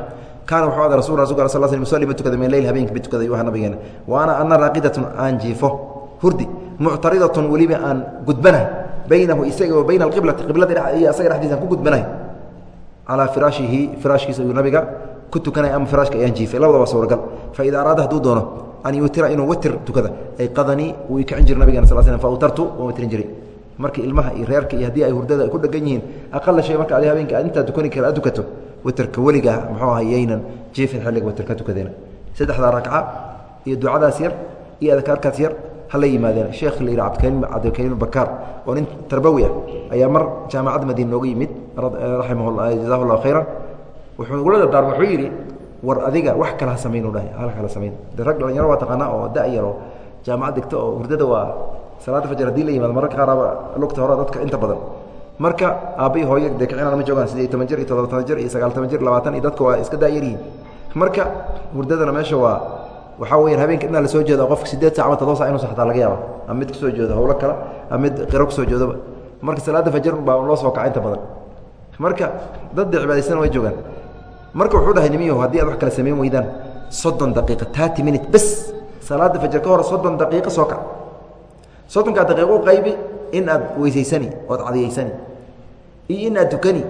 kaana wuxuu ada rasul rasulka al sl musalli ma tukada min leyl habeenki ba tukaday ayuha nabigeena wa ana ana raaqidatun aan jiifo. Hurdi muctaridatun weliba aan gudbanahay. Baynahu isaga wa bayna alqiblati qiblada iyo asaga dhexdiisaan ku gudbanahay. Calaa firaashihi firaashkiisa ayuu nabiga ku tukanay ama firaashka ayaan jiifay. Labada waa suuragal. Fa ida araada hadduu doono an yutira inuu witr tukada ay qadanii wuu ikicin jira nabigena sal slm fa utartu waan witrin jiray. Marka ilmaha iyo reerka iyo haddii ay hurdada ku dhegan yihiin aqala shay marka adi habeenka aad intaa tukani kara aad tukato witerka weligaa muxuu aha yaynan jiifin xilliga witer ka tukadeena saddexdaa ragca iyo ducadaas yar iyo adkaarkaas yar hala yimaadeen. Sheekh la yidhi cabdikariim bakaar oo nin tarbawi ah ayaa mar jaamacadda madiina nooga yimid raximah jazahu llahu khayran. Wuxuu ugula dardaarma wuxuu yidhi war adiga wax kala ha samayn dhahay hal kala samayn. De rag dhalinyaro waa taqaanaa oo da-yar oo jaamacad digto oo hurdada waa salaada fajar haddii la yimaado mararka qaaraba lugta hore dadka inta badan marka aabbai hooyo dee kicinaana ma joogaan sideed toban jir iyo toddoba toban jir iyo sagaal toban jir labaatan iyo dadka waa iska daayaryihiin marka hurdadana meesha waa waxaa weyaan habeenka inaa la soo jeedo qofka sideed sac ama todoba sac inu saxtaa laga yaaba ama mid ku soo jeedo howlo kale ama mid qiro ku soo jeedoba. Marka salaada fajar baa loo soo kaca inta badan. Marka dad dee cibaadaysana way joogaan. Marka wuxuu dhahay nimiyahu haddii aad wax kale samayn weydaan soddon daqiiqa tarty minute bes salaada fajar ka hor soddon daqiiqo soo kac. Soddonkaa daqiiqo qaybi in aad weysaysani ood cadiyaysani iyo inaad tukani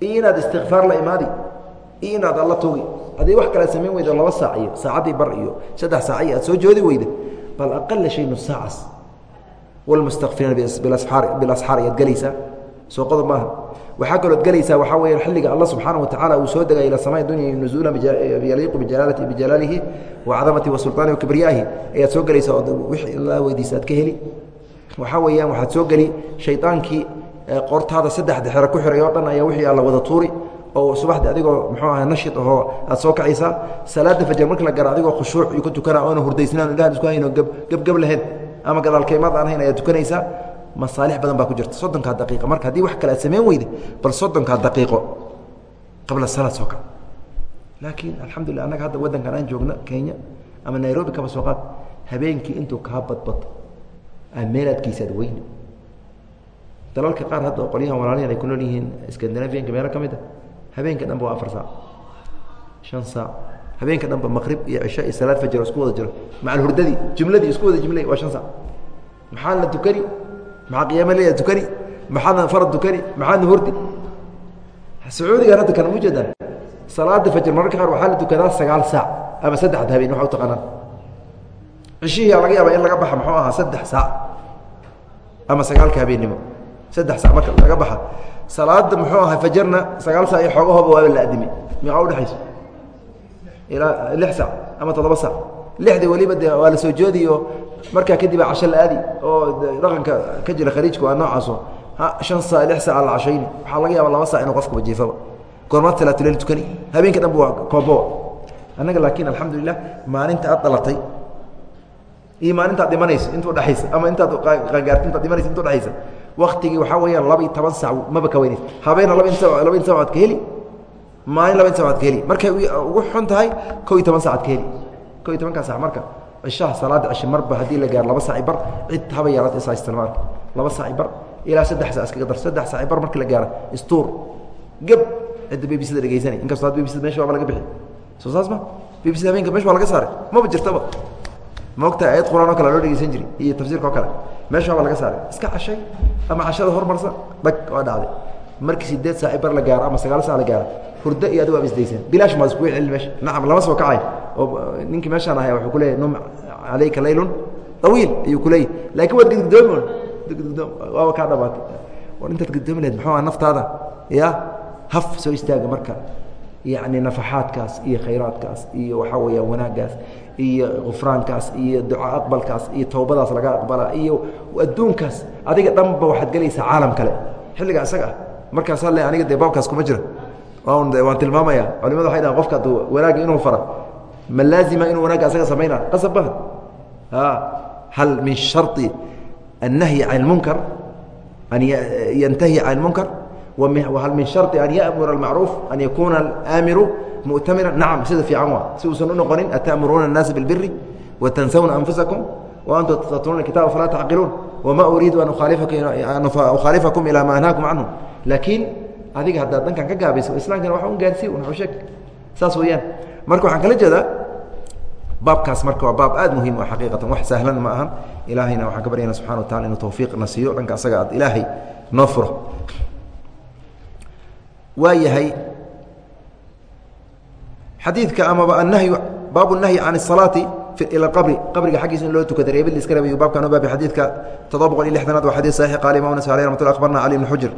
iyo inaad istikfaar la imaadi iyo inaad alla tugi. Haddii wax kale samayn weydo laba saac iyo saacaddii bar iyo saddex saac iyo aad soo joodi weyda bal aqala shay nus saacas walmustakfiriina bilasxaar ayaad gelaysaa soo qodob maaha. Waxaa kalood gelaysaa waxaa weya xilliga alla subxaana watacaala uu soo degay ila samaa dunya nuzuula yaliiqu bijalaalihi wacadamati wa sulطaani wakibriyaahi ayaad soo gelaysaa ood wixii la weydiisa aad ka heli waxaa weeyaan waxaad soo geli shaydaankii qortaada saddexda xero ku xiray oo dhan ayaa wixii alla wada tuuri oo subaxdii adigoo muxuu aha nashid ahoo aad soo kacaysaa salaada fajar marka la gara adigoo khushuuc iyo ku tukana oona hurdaysnaan indhahan isku hayno gebgeb lahayn ama gadaalkeymaad aan hayn ayaad tukanaysaa masaalix badan baa ku jirta. Soddonkaa daqiiqa marka haddii wax kale aad samayn weyda bal soddonkaa daqiiqo qabla salaad soo kac laakiin alxamdulillah annaga hadda waddankan aan joogno kenya ama nairobi kaba soo qaad habeenkii intuu kaa badbato aad meelaadkiisaad weyne dalalka qaar hadda qolyahan walaalihan ay ku nool yihiin skandinavianka meelo ka mid a habeenka dhanba waa afar saac shan saac. Habeenka dhanba maqrib iyo cisho iyo salaad fajar oo isku wada jiro. Macal hurdadii jumladii isku wada jumlay waa shan saac. Maxaadna tukani maxaa qiyaama leya tukani maxaadna farad tukani maxaadna hurdi? Sacuudigan hadda kana ujeedaan salaada fajar mararka qaar waxaa la tukadaa sagaal saac ama saddexda habeen waxa u taqaanaan cishihiia laga yaaba in laga baxa muxuu ahaa saddex saac ama sagaalka habeennimo saddex saac marka laga baxa salaada muxuu ahaa fajarna sagaal saac iyo xoogahooba waaba la adimi meeqa udhexayso ilaa lix saac ama toddoba saac lixdii weliba de waa la soo joodiyo. Markaa kadib casho la aadi oo dhaqanka ka jira khaliijka waa noocaaso han saa lix saac la cashayni. Waxaa laga yaaba laba sac inuu qofkaba jiifaba goormaad salaatuleyl tukani. Habeenka dhan bu waa kooboa annaga laakiin alxamdulilah maalinta aad dhalatay iyo maalintaad dhimanayso inta udhexaysa ama intaad qaangaarta intaad dhimanaysa inta udhexaysa waktigii waxaa weeyaan laba iyo toban sac maba ka weynaysa habeena laba laba in sabaad ka heli. Maalin laba in sabaad ka heli. Markay ugu xun tahay ko iyo toban saacad ka heli. Ko iyo tobankaa sac marka. Cishaha salaada cishe marba haddii la gaaro laba saaci bar cid haba yaaraad isaystan maarka laba saaci bar ilaa saddex sac iskaga dar. Saddex saaci bar marka la gaaro istuur geb! Cidda bbcda dhegeysanay. Inkastoo had bbcda meesha waaba laga bixi. Soo saas ma? Bbcda habeenka meesha waa laga saaray. Maba jirtaba maogtahay ayad quraan oo kale loo dhegeysan jiri iyo tafsiirka oo kale. Meesha waaba laga saaray. Iska cashay ama cashada hormarsan dhag waa dhacday. Markii sideed saaci bar la gaaro ama sagaal sac la gaaro hurdo iyo adigo abisdaysan bilaash maad iskugu celin meesha. Nacam lama soo kacay. Oo ninkii meeshaan ahay wuxuu kuleeyahy num calayka laylun awiil ayuu kuleeyahy laakiin waad gudgudoomi gudguddoom waaba kaa dhamaatay war intaad gudgudoomi lahed muxuu aha naftaada? Ya haf soo istaaga marka. Yacni nafaxaadkaas iyo khayraadkaas iyo waxaa weeyaan wanaaggaas iyo kufraankaas iyo duca aqbalkaas iyo towbadaas laga aqbala iyo adduunkaas adiga dhanba waxaad gelaysaa caalam kale xilligaa isaga ah markaasaa le aniga dee baabkaas kuma jira waan waan tilmaamaya culimadu waxay dhahan qofka aduu wanaagga inuu fara ma laazima inuu wanaagga asaga samayna qasab baha hal min sharطi الnahyi can اlmunkar an yantahi can اlmunkar whal min sharطi an ya'mura اlmacruuf an yakuna aamiru mu'tamira nacam sida fiican waa si uusan u noqonin ata'muruuna الnaasa biاlbiri watansawna anfusakum waantum tatluuna kitaaba falaa tacqiluun wma uriidu an ukhaalifakum ilaa ma anhaakum canhu laakiin adiga haddaad dankan ka gaabayso islaamkana waa un gaarsii un sheeg saas weeyaan marka waxaan kala jeedaa baabkaas marka waa baab aad muhiim u xaqiiqatan wax sahlan ma ahan ilaahayna waxaan ka baryana subxana wa tacala inuu tawfiiqna siiyo dhanka asaga aad ilaahay noo furo waa yahay xadiidka amaba annahyu baabu nahyi can الsalaati ilى qabri qabriga xaggiisa in loo tukada reebid la iska reebayo baabkan u baabi xadiidka toddoba boqol iyo lixdanaad waa xadiid saxiix qaala imam nas aleh ramat lla akhbarna cali bn xujr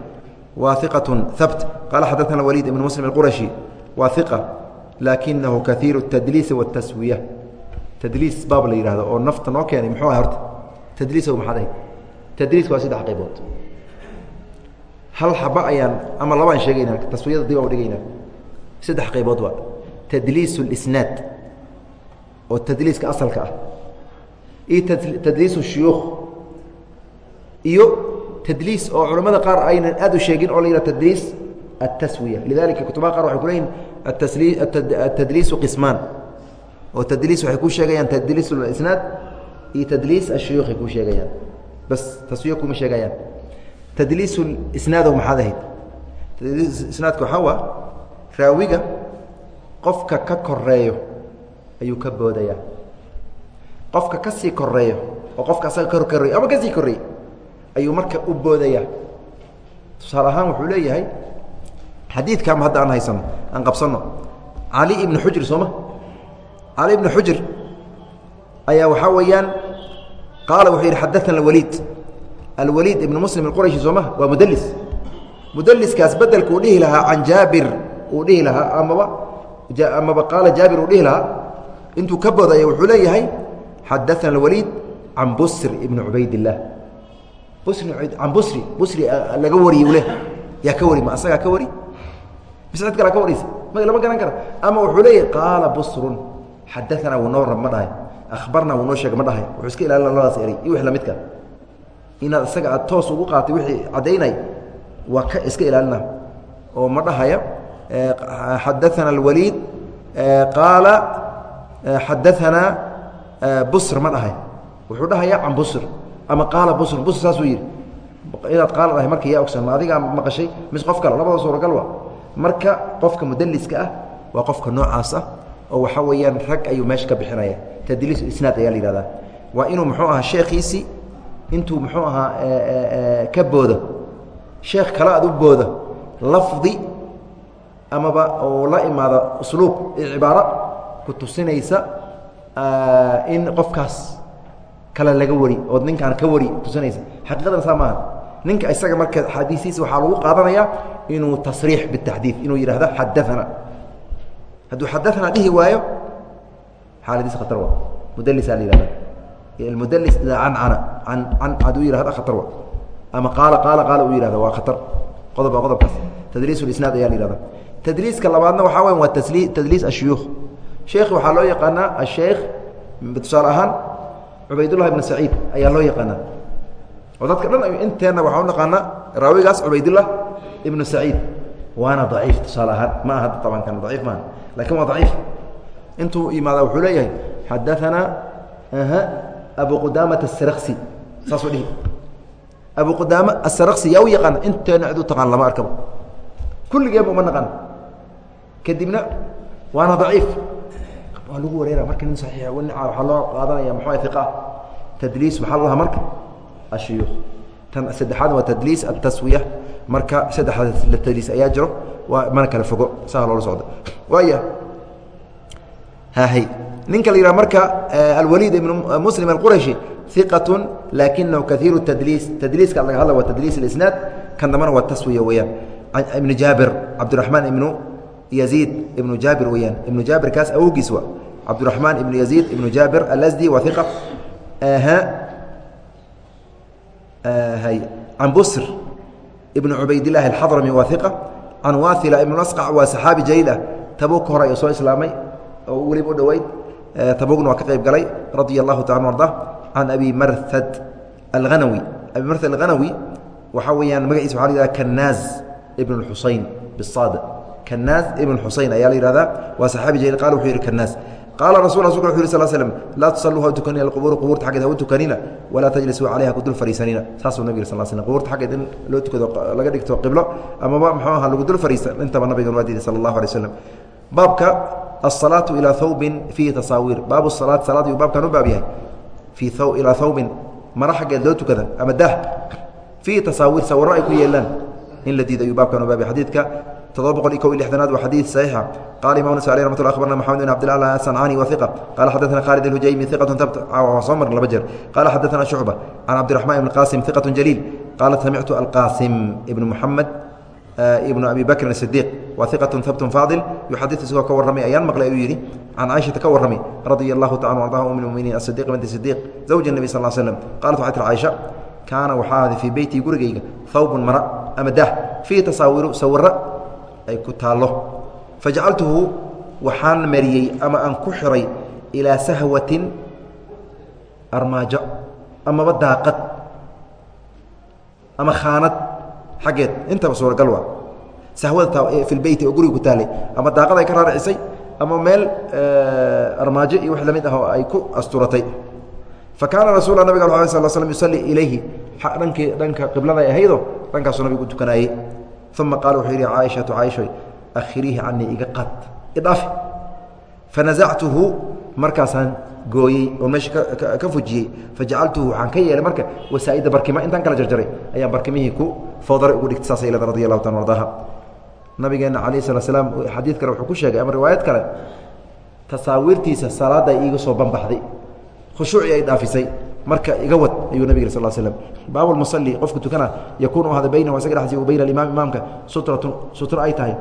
wa iqaة habt qaala xadaثna waliid ibn muslim اqurashi wa iqa laakinahu kaiiru الtadliisi wالtaswiya tadliis baab la yihahdo oo nafta noo keenay muxuu ah horta tadliis maxaad ahayd tadliiska waa saddex qaybood hal xaba ayaan ama labaan sheegaynaa taswiyada dib aan udhigaynaa saddex qaybood waa tadliis اlisnaad oo tadliiska asalka ah iyo tadliis shuyuukh iyo tadliis oo culamada qaar aynan aad u sheegin oo la yihah tadliis الtaswiya lidalika kutubaha qaar waxay ku leeyihin atadliisu qismaan oo tadliis waxay ku sheegayaan tadliis اlisnaad iyo tadliis ashuyuukh ay ku sheegayaan bas taswiya kuma sheegayaan tadliis isnaado maxaad ahayd tadliis isnaadka waxaa waa raawiga qofka ka koreeyo ayuu ka boodaya qofka ka sii koreeyo oo qofka asaga ka koreeyo ama ka sii koreey ayuu marka u boodaya tusaale ahaan wuxuu leeyahay xadiidkaama hadda aan haysano aan qabsano cali ibnu xujr sooma? Cali ibnu xujr ayaa waxaa weeyaan qaala wuxuu yidhi xadaana alwaliid. Alwaliid ibnu muslim alqurashi sooma? Waa mudlis mudliskaas bedelka uu dhihi lahaa can jaabir uu dhihi lahaa amaba amaba qaala jaabir uu dhihi lahaa intuu ka boodaya wuxuu leeyahay xadaana alwaliid can busr ibni cubaydillaah can busri busri laga wariye ule yaa ka wari ma asagaa ka wari? Mise cid kalaa ka wariysa? Ma lama garan kara. Ama wuxuu leeyahy qaala busrun xadaanaa wuu noo rab ma dhahay. Akhbarnaa wuu noo sheega ma dhahay. Wuxuu iska ilaalina labadaas eray. Iyo wix lamidka inaad isaga aad toos ugu qaatay wixii caddaynay waa ka iska ilaalina oo ma dhahaya xadaana alwaliid qaala xadaanaa busr ma dhahay wuxuu dhahaya can busr ama qaala busr busr saasuu yidhi inaad qaala dhahay marka yaa ogsan ma adigaa maqashay mise qof kale labada suuragal wa marka qofka mudaliska ah waa qofka noocaas ah oo waxaa weeyaan rag ayuu meesha ka bixinaya tadliis isnaad ayaa la yihahdaa waa inuu muxuu ahaa sheekhiisii intuu muxuu ahaa ka boodo sheekh kale aad u boodo lafdi amaba oo la imaado usluub cibaaro ku tusinaysa in qofkaas kale laga wari ood ninkaan ka wari tusinaysa. Xaqiiqadana saa maaha. Ninka isaga marka xadiisiisa waxaa lagu qaadanayaa inuu tasriix bitaxdiid inuu yidhahdo xadaana hadduu xadaana dhihi waayo xaaladiis khatar wa mudlisaa la yihahda almudlis idaa cancana can can hadduu yihahdo khatar wa ama qaala qaala qaala uu yihahdo waa khatar. Qodob waa qodobkaas. Tadliis isnaad ayaa la yihahda tadliiska labaadna waxaa weya waa tasli tadliis ashuyuukh sheekh waxaa loo yaqaanaa asheekh tusaale ahaan cubaydullah ibn saciid ayaa loo yaqaanaa. Oo dadka dhan inteenna waxaa u naqaanaa raawigaas cubaydullah ibnu saciid. Waana daciif tusaale ahaan. Ma aha taban kan daciif maaha laakiin waa daciif. Intuu imaada wuxuu leeyahay xadaanaa abu qudaamata asarksi saasuu dhihi. Abu qudaama asarksi yaa u yaqaana inteena cid u taqaan lama arkaba. Kulligeeba uma naqan kadibna waana daciif. Waa lagu wareera marka nin saxiix waxaa loo qaadanaya muxuu iqa tadliis maxaa la dhahaa marka? Ashuyuukh tan saddexaad waa tadliis altaswiya marka saddexda tadliis ayaa jiro waa mana kala fogo saa loola socdo waaya hahay ninka la yidhaha marka alwaliid ibnu muslim alqurashi iqatun laakinahu kaiiru tadliis. Tadliiska laga hadla waa tadliis اlisnaad kan dambana waa taswiya weeyaan. Ibnu jaabir cabdiraxmaan ibnu yaziid ibnu jaabir weyaan ibnu jaabir kaas awowgiis wa ibnu yaziid ibnu jaabir alasdi waa iqa hay can busr ibnu cubaydillahi alxadrami waa iqa can waila ibnu asqac waa saxaabi jaliil ah tabuk hore ayuu soo islaamay oo weliba u dhoweyd. Tabugna waa ka qayb galay radia allahu taala arda can abi marhad alhanawi abi marhad alhanawi waxaa weeyaan magaciisa waxa la yihahda kanaaz ibn xusayn kanaaz ibn xusayn ayaa la yihahdaa waa saxaabi jaliil qala wuxuu yihi kanaaz qaala rasul rasulka wuxu yih sal slm laa tusalluu ha tukanina alqubuuri qubuurta xaggeed ha u tukanina walaa tajlisuu calayha ku dul fariisanina. Saasuu nabig sal slm qubuurta xaggeed in loo tukado laga dhigto qiblo amaba muxuu aha lagu dul fariista intaba nabigan waa diiday sala allahu alay waslam baabka asalaatu ilaa thawbin fiihi tasaawiir. Baabu salaat salaad yuu baabkan u baab yahay fii ilaa thawbin mara xaggeed loo tukada ama dah fiihi tasaawiir sawirro ay ku yeelaan in la diiday ayuu baabkan u baab yahay. Xadiidka todoba boqol iyo kow iyo lixdanaad waa xadiid saxiixa. Qala imam aleh ramat lla abarna maxamed bin abdillah asancani wa iqa qala xadaثana khalid alhujaymi iqatu tabt waa soo marn laba jeer. Qala xadaثana shucba can cabdiraxman ibn qasim iqatu jaliil. Qaala samictu alqasim ibn muxamed ibnu abi bakrin sidiiq waa iqatu habtun faadil. Yuxadiu isagoo ka warramay ayaan maqlay ayuu yidhi can caaishata ka warramay radia allahu taala ardaha um muminiin asidiq binti sidiiq zawja nebi sal slm qalat waxay tir caaisha kaana waxaa ahday fii beytii gurigayga thawbun mara ama dah fiihi tasaawiru sawiro ay ku taallo. Fajacaltuhu waxaan mariyey ama aan ku xiray ilaa sahwatin armaajo amaba daaqad ama khaanad xaggeed. Intaba suuragal waa. Sahwada fi lbeyti oo guriga ku taalay ama daaqad ay ka raaricisay ama meel armaajo iyo wax la mid ah oo ay ku asturatay. Fa kaana rasul nabig al sal slm yusalii ilayhi. Dhankii dhanka qiblada ay ahaydo dhankaasuu nabigu tukanaayey uma qaala wuxuu yidhi caaishatu caaishoy akhiriihi canii iga qad idhaafi fanazactuhu markaasaan gooyey oo meesha ka fujiyey fajacaltuhu waxaan ka yeelay marka wasaa'ida barkima intaan kala jarjaray ayaan barkimihii ku foodaray ugu dhigtay saasay leeda radi allahu taala ardaaha nabigeena calayh sala slaam xadiid kale wuxuu ku sheegay ama riwaayad kale tasaawiirtiisa salaadda iiga soo banbaxday khushuucii ay dhaafisay marka iga wad ayuu nabig sal slm baab musali qofka tukana yakuunu ahada baynahu isaga dhexdiisa wa bayna alimaam imaamka. Sutratun sutro ay tahay.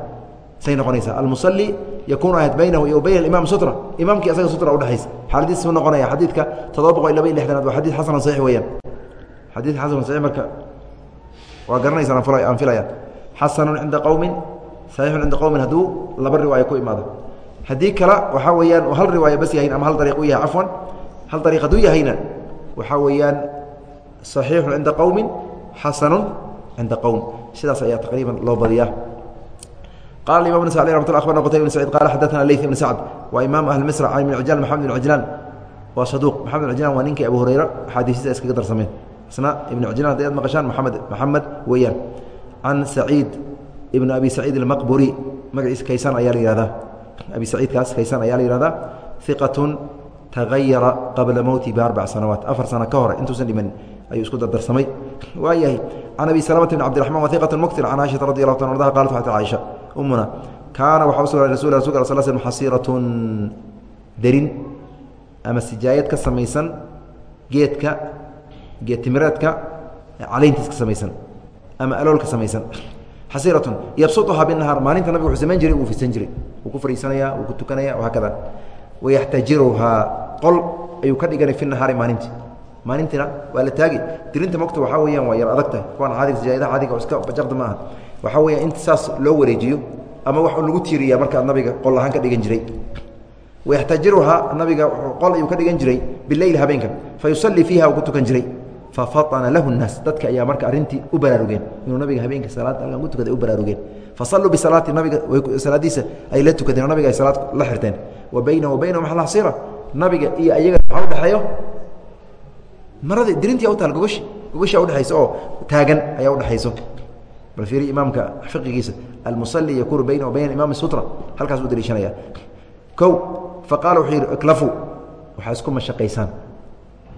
Say noqonaysaa almusali yakuunu ahad baynahu iyo bayna alimaam sutra. Imaamkii asaga sutra udhexaysa xaaladiis u noqonaya. Xadiidka toddoba boqol iyo laba iyo lixdanaad waa xadiid xasanan saxiix weeyaan. Xadiid xasanun saxiix marka waa garanaysaan aan filaya xasanun cinda qowmin saxiixun cinda qowmin hadduu laba riwaayo ku imaado. Haddii kale waxaa weeyaan hal riwaayo bas yahayn ama hal dariiq u yahay. Cafwan hal dariiq hadduu yahayna waxaa weeyaan صaxiixu cinda qowmi xasanu cinda qowm sidaas ayaa taqriiban loo badiyaa qala imam bn sacd mat abarna qtayb bn sacid qala xadaثna leyث bn sacd waa imaam ahli misr can ibn cujlaan maxamed bn cujlaan waa saduuq maxamed bn cujlaan waa ninkii abu hurayra axaadiisida iskaga darsameen isna ibn cujlaan hadday ad maqashaan maxamed maxamed weeyaan can saciid ibn abi saciid اlmaqburi magaciisa kaysan ayaa la yihahdaa abi saciidkaas kaysan ayaa la yihahdaa iqatun tagayara qabla mowti biarbac sanawaat afar sano ka hore intuusan dhimanin ayuu isku dardarsamay waa yahay can abi salamata bn cabdiraxman wahiqat muktir can caaishata radi allahu ta ardaha qalat waxat caaisha umuna kaana waxaa u sugnay rasul rasulka sal slm xasiiratun derin ama sijaayad ka samaysan geedka geed timireedka calayntiis ka samaysan ama alool ka samaysan xasiiratun yabsutuhaa binahaar maalinta nabiga wuxuu samayn jiray wuu fisan jiray wuu ku fariisanaya wuu ku tukanaya wahaakada wayaxtajiruhaa qol ayuu ka dhiganay fi nahaari maalintii maalintiina waa la taagi dirinta mogta waxaa weyaan waa yar adag tahay kuwaan caadiga sijaayadaha caadiga oo iska bajaqda ma aha waxaa weya in saas loo wareejiyo ama wax lagu tiiriya markaa nabiga qol ahaan ka dhigan jiray wayaxtajiruhaa nabiga qol ayuu ka dhigan jiray bileyl habeenka fa yusallii fiiha uu ku tukan jiray fafaطana lahu الnaas dadka ayaa marka arintii u baraarugeen inuu nabiga habeenka salaad alkan ku tukada u baraarugeen fasaluu bisalaati nabiga salaadiisa ay la tukadeen oo nabiga ay salaad la xirteen wa baynahu baynahum xasira nabiga iyo ayaga maxaa udhexeeyo marada dirintii utaal gogashi gogashaa udhexaysa oo taagan ayaa udhexayso bal fiiri imaamka fiqigiisa almusali yakunu bayna wa bayna imaam sutra halkaas u daliishanaya kow faqala wuxuu yidhi iklafuu waxaa isku mashaqaysaan.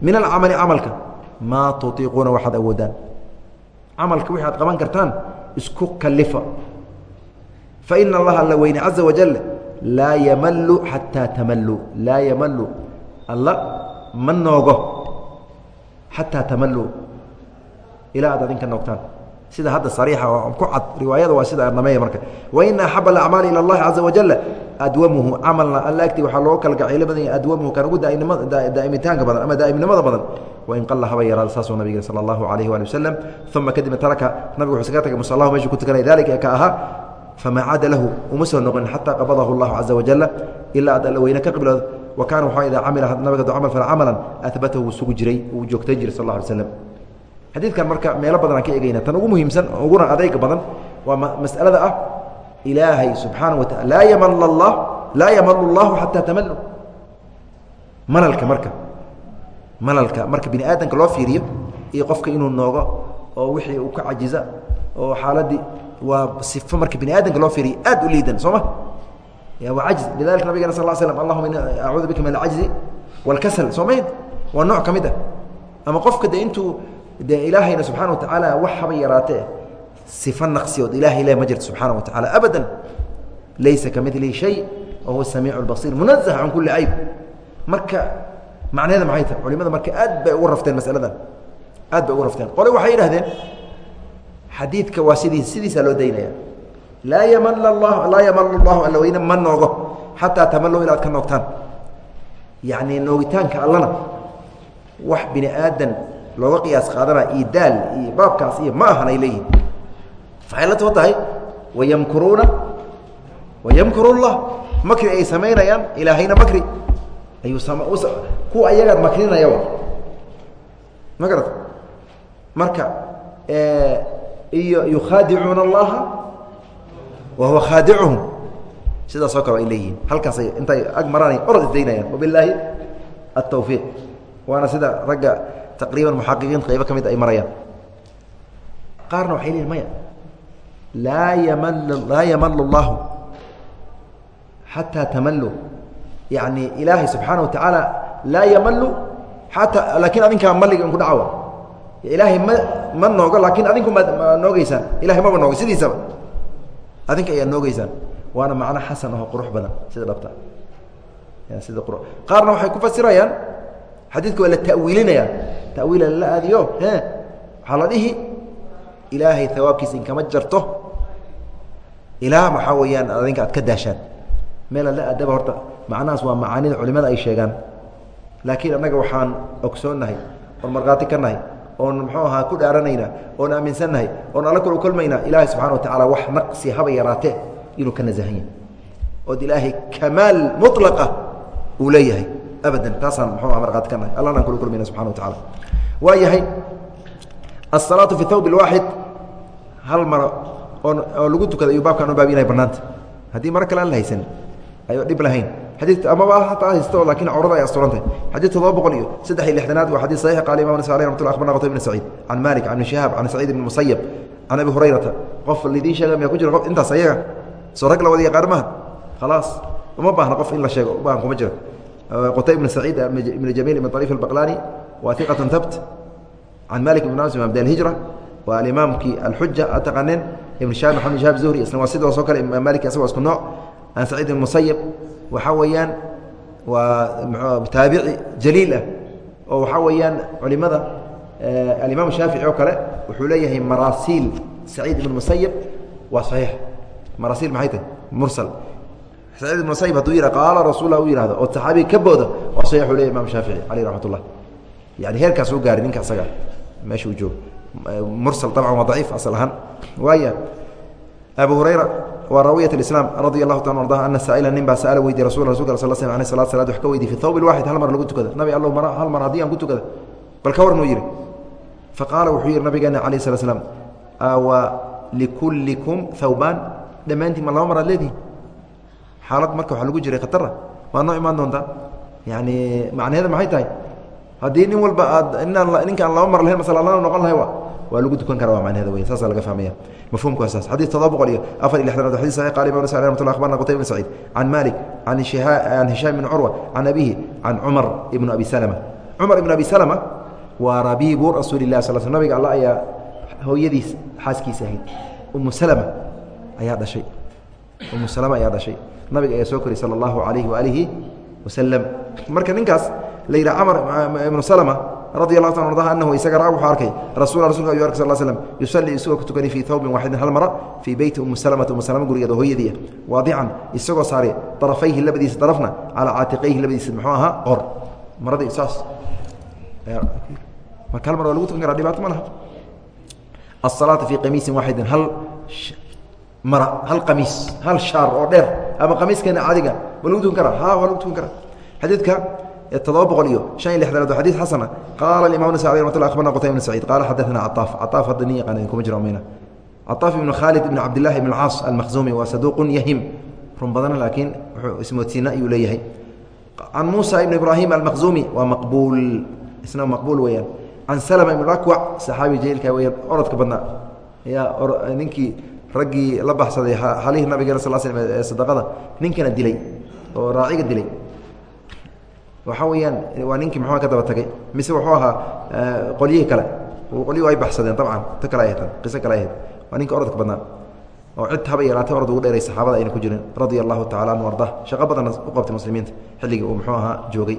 Min alcamali camalka maa tuiiquuna waxaad awoodaan. Camalka wixi ad qaban kartaan isku kalifa faina allaha alla weyne caza wajal laa yamalu xataa tamaluu laa yamalu alla ma noogo xataa tamaluu ilaa aad adinka noogtaan sida hadda sariixa oo ku cad riwaayada waa sida nameeya marka waina axab alacmaali ila اllahi caza wajal adwamuhu camalna alla agti waxaa loo kala badan adwamuhu kan ugu daa'imitaanka badan ama daa'imnimada badan wain haba yaraada saasuu nabig sala allahu alayh waali wasalam uma kadibna taraka nabigu wuxuu isaga tagay musalahu meshuu ku tukanaya dalika ka ahaa fama caada lahu uma soo noqon xataa qabadahu اllahu caza wajala ilaa ad alla weyne ka qibloodo wa waxaa idaa camila nabiga camal fala camalan ahbatahu wuu sugu jiray wuu joogtan jiray sal alay slam xadiidkan marka meelo badan ka egeyna tan ugu muhiimsan uguna adayga badan waa masalada ah ilaahay subxaana wa laa yamal lah laa yamalu اllahu xataa tamalu malalka marka malalka marka bini aadamka loo fiiriyo iyo qofka inuu noogo oo wixii uu ka cajiza oo xaaladii waa sifo marka bini aadamka loo fiiriyo aad u liidan soo ma? Ya waa cajz lidalika nabigana sal slam allahuma ini acuudu bika min alcajzi wاlkasal soo mayn waa nooc ka mid ah. Ama qofka de intuu de ilaahayna subxana wa tacaala wax haba yaraatee sifa naqsiyood ilahay le ma jirto subxaana wa tacala abada laysa ka milihi shay wa huwa samiic اbasir munazah can kuli cayb marka macnaheeda maxay tahay? Culimada marka aad bay ugu rafteen masaladan. Aad bay ugu rafteen. Qole waxay yidhahdeen xadiidka waa sidii sidiisaa loo daynaya. Laa yamal lah laa yamal اllahu alla weyne ma noogo. Xataa tamalo ilaad ka noogtaan yacni noogitaanka allana wax bini aadan looga qiyaas qaadana iyo daal iyo baabkaas iyo ma ahan ay leeyihiin too tahay? Wayamkuruuna wayamkuru llah makri ay samaynayaan ilaahayna makri. Ayuu kuwa ayagaad makrinaya ma garat marka iyo yukhaadicuuna allaha wa huwa khaadicuhum sidaasoo kale ay leeyihiin intay ag maraanay orod isdaynayaan wabilaahi atawfiiq waana sida ragga taqriiban muxaqiqiin qaybo ka mid ay marayaan. Qaarna waxay maya laa yamal laa yamalu اllahu xataa tamalu yani ilaahay subxaana watacaala laa yamalu ataa laakiin adinkaa maliga inku dhacawa ilaahay ma ma noogo laakiin adinku ma noogeysaan ilahay maba noogo sidiisaba. Adinka ayaa noogeysaan waana macno xasan aho qurux badan sida dhabta. Sida qur qaarna waxay ku fasirayaan xadiidka waa la tawiilinaya tawiila lala aadiyo e waxaa la dhihi ilaahay hawaabkiisa inkama jarto. Ilaa maxaa weeyaan adinka aad ka daashaan. Meel alla adaba horta macnahaas waa macaanida culimada ay sheegaan. Laakiin annaga waxaan ogsoonnahay oon markhaati ka nahay oon muxuu ahaa ku dhaaranayna oon aaminsannahay oon alla kula kulmaynaa ilaahay subxana wa tacaala wax naqsi haba yaraatee inuu ka nasahan yahay. Ood ilaahay kamaal mulaqa uu leeyahay abadan taasaan muxuu aha markhaati ka nahay. Allahna aan kula kulmayna subxana wa tacala waa yahay asalaatu fi thawb lwaaxid hal maro oo oo lagu tukada ayuu baabkan u baabinaya banaanta haddii maro kale aan la haysan ayuu dhib lahayn xadii amaba hataa haysto laakiin cawrada ay asturantahy xadii todoba boqol iyo saddex iyo lixdanaad waa xadii saxiix qaala imam nasa aleh ramat lla abarna qtay bn saciid can malik can ibn shihaab can saciid ibn musayab can abi hurayrata. Qof lidiin sheega miyaa ku jira qof intaas ayaga soo rag la wada yaqaan maha khalaas uma baahna qof in la sheego ubaahan kuma jiro. Qutay ibn saciid ibn jamiil ibn ariif albaqlani waa iqatun habt can malik ibn anas imam dalhijra waa alimaamkii alxuja a taqaaneen ibn shahab maxamed shahab zuhri isna waa sidoosoo kale imaam malik asagoo isku nooc. Can saciid ibn musayab waxaa weeyaan waa taabici jaliil ah. Oo waxaa weeyaan culimada alimaam shaafici oo kale wuxuu leeyahay maraasiil. Saciid ibn musayab waa saxiix. Maraasiil maxay tahay? Mursal. Saciid ibn musayab hadduu yihah qaala rasuullah u yihahdo oo saxaabiga ka booda waa saxiix u leyahy imam shaafici caleyh raxmat ullah yani heerkaas u gaari ninka asaga meesha uu joogo. Mursal dabcan waa daciif asal ahaan. Waaya abu hurayra waa raawiyat islaam radia allahu taala arda ana saa'ila nin baa sa'ala weydiye rasul rasulka sal sl alay salat salad wax ka weydiye fi thawb lwaxid hal mar lagu tukada. Nabi allow mar hal mar haddii aan ku tukada. Bal ka warnuu yidhi faqaala wuxuu yihi nabigeena alayh slat slam awa likullikum thawbaan dhammaantiin ma laba mar aad leedihin xaalad marka waxaa lagu jiray khatara. Waa noo imaan doontaa? Yani macnaheeda maxay tahay? Haddii nin walba aad inaan ninkaan laba mar lahayn masalaalana noqon lahay wa waa lagu tukan kara waa macnaheeda wey saasa laga fahmaya mafhumku waa saas xadis todoba boqol iyo afar iyo lixdanaad xadis saxiix qala imam nasai ramat llah akhbarna qutayb ibn saciid can malik can hishaam ibn curwa can abihi can cumar ibn abi salama. Cumar ibn abi salama waa rabiibu rasuuli lah sal sl nabiga alla ayaa hooyadiis xaaskiisa ahayd. Umu salama ayaa dhashay. Umu salama ayaa dhashay. Nabiga ayaa soo koray sala allahu alayhi waalihi wasalam marka ninkaas la yidhaha camar ibnu salama radi allahu ta ardaha anahu isaga ra wuxuu arkay rasul rasulka ayu ark sal slm yusalii isagoo ku tukanay fii thawbin waaxidin hal mara fii beyti umu salamata umu salama gurigeeda hooyadii ah waadican isagoo saaray darafayhi labadiisa darafna calaa caatiqayhi labadiisa muxuu ahaa qor maradii saas. Marka hal mar waa lagu tukan karaa dhibaato ma laha. Asalaata fii qamiisin waaxidin hal mara hal qamiis hal shaar oo dheer. Ama qamiiskeena caadiga ma lagu tukan karaa? Ha waa lagu tukan karaa. Xadiidka todoba boqol iyo han iyo lixdanaad xadis xasana qaala imam sacdi ramat abarna qutayma bn sacid qaala xadaana caaaf caaaf hadda nin yaqaan kuma jiro mayna caaaf ibnu khaalid ibn cabdillahi ibn caas almakhzuumi waa saduuqun yahim run badana laakiin wuuu ismoodsiina ayuu leeyahay. Can muusa ibn ibraahim almakhzuumi waa maqbuul isna maqbuul weeyaan. Can salma ibn rakwac saxaabi jailka weyaan orodka badnaa ayaa ninkii raggii la baxsaday xalihii nabigeena sal sl ee sadaqada ninkana dilay oo raaciga dilay waxaa weeyaan waa ninkii muxua ka daba tagay mise wuxuu ahaa qolyihii kale. Qolyuhu ay baxsadeen dabcan ta kale ay qiso kale ay waa ninka orodka badnaa oo cid haba yaraatay orod ugu dheeray saxaabada ayna ku jirin radia allahu tacala anhu arda shaqo badanna u qabtay muslimiinta xilligii uu muxuu ahaa joogay.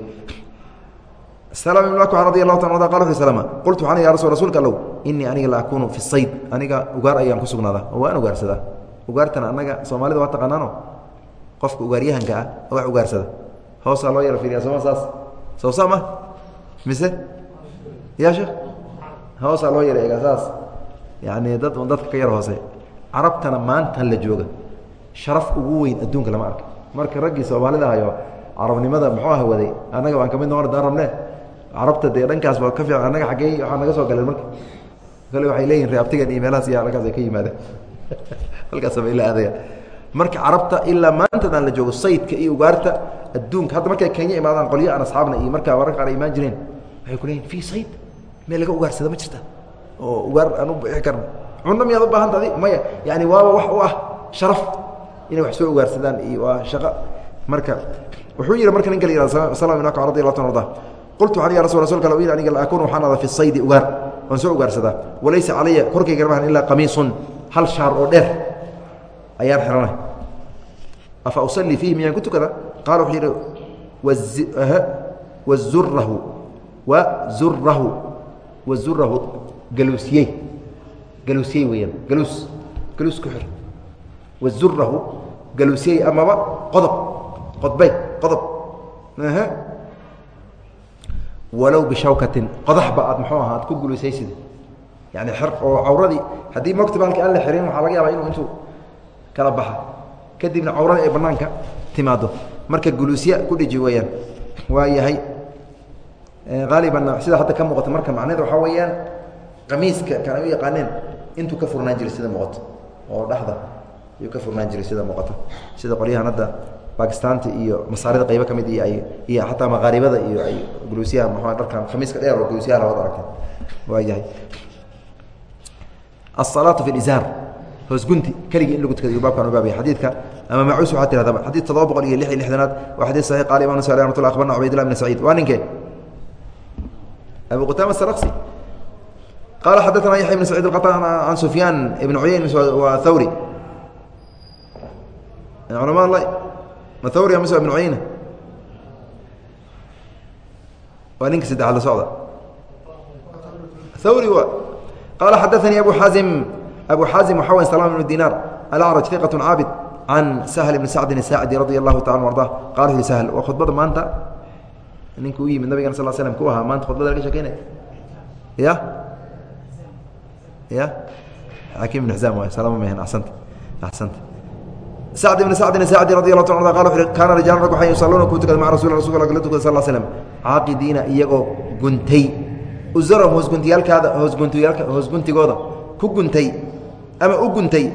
Radi allahu ta slma qultu waxaan ya rasul rsulka allow inii aniga la akuunu fi sayd aniga ugaar ayaan ku sugnaadaa waan ugaarsadaa. Ugaartana annaga soomaalida waa taqaanaano qofka ugaaryahanka ah wax ugaarsada hoosaa loo yaro fiiriya sooma saas? Soo sa ma? Mise? Ya sheekh? Hoosaa loo yaro eega saas. Yani dad dadka ka yar hoose carabtana maantan la jooga. Sharaf ugu weyn adduunka lama arka marka raggii soomaalida ahayo carabnimada muxuu ah waday? Annaga waan ka mid noqon daan rabne carabta dee dhankaas ba ka fiican annaga xaggey waxaa naga soo galeen marka kale waxay leeyihiin reabtigan iyo meelahaas iyo halkaas ay ka yimaadeen. Halkaas bay la aadayaan marka carabta ilaa maantadan la joogo saydka iyo ugaarta adduunka. Hadda markay kenya imaadaan qolyo aan asxaabna iyo markaa wararka ay imaan jireen waxay ku leeyihiin fii sayd meel laga ugaarsada ma jirta. Oo ugaar aan u bixi karno. Cunno miyaad u baahanta adi maya yani waaba wax u ah sharaf inay wax soo ugaarsadaan iyo waa shaqo marka wuxuu yihi marka ninka la yihahdo slam ibn akwa radi allah ta arda qultu waxaan ya rasul rasulka alla aniga la akun waxaan ada fi saydi ugaar waan soo ugaarsadaa. Walaysa calaya korkayga maahan ilaa qamiisun hal shaar oo dheer ayaan xiranay afa usalii fiihi miyaan ku tukada? Qaala wuxuu yidhi wazurahu wazurahu wazurahu galuusyey galuusyey weyaan galuus galuus ku xir. Wazurahu galuusyey amaba qodob qodbay qodob. Walow bishawkatin qodaxba aad muxuu aha ad ku guluusaysida yani xer oo cawradii haddii mogtaba halka aan la xirin waxaa laga yaabaa inuu intuu kala baxa. Kadibna cawradii ay banaanka timaado marka guluusya ku dhiji weeyaan waa yahay haalibanna sida hadda ka muuqata marka macneeda waxaa weeyaan qamiiska kan ay u yaqaaneen intuu ka furnaan jiray sida muuqato oo dhexda ayuu ka furnaan jiray sida muuqato sida qolyahan hadda bakistaanta iyo masaarida qaybo ka mid iyo ay iyo xataa maqaaribada iyo ay guluusyaha muxua dharkan khamiiska dheer oo guluusyaha labad aragtay waa yahay. Asalaatu fi lizaar hoosgunti keligii in lagu tukada baabkan ubaabaya xadiidka. Ama macuus waxaa tiradaba xadiid toddoba boqol iyo lix iyo lixdanaad waa xadii saxiix qaala imam sali raxmatullah akhbarna cubaydillah bn saciid waa ninkee abu qutaama saraqsi qaala xadaana yaxya bn saciid alqataan can sufyaan ibn cuyeyn waa thawri. Culama la ma thawri mise ibn cuyeyna waa ninka saddexaad la socda. Thawri wa qaala xadaanii abu xaazim abu xaazim waxaa way salam ibn dinaar alacraj iqaة caabid can sahl ibn sacdin الsaacidi radi allahu taala arda qala wuxu sahl waa khudbada maanta ninka u yimid nabigana sal slm ku ahaa maanta khudbada laga shekeynaya ya ya xakim ibn xisaam waay salama mehen asanta axsanta sacd ibn sacdin sacdi radi allahu ta arda qala wuxu kaana rijaalan rag waxay yusalluuna kuu tukada maca rasul rasulka la tukada sal slm caaqidiina iyagoo guntay uzarom hoosguntiyaalkaada hoosguntiyaalka hoosguntigooda ku guntay ama u guntay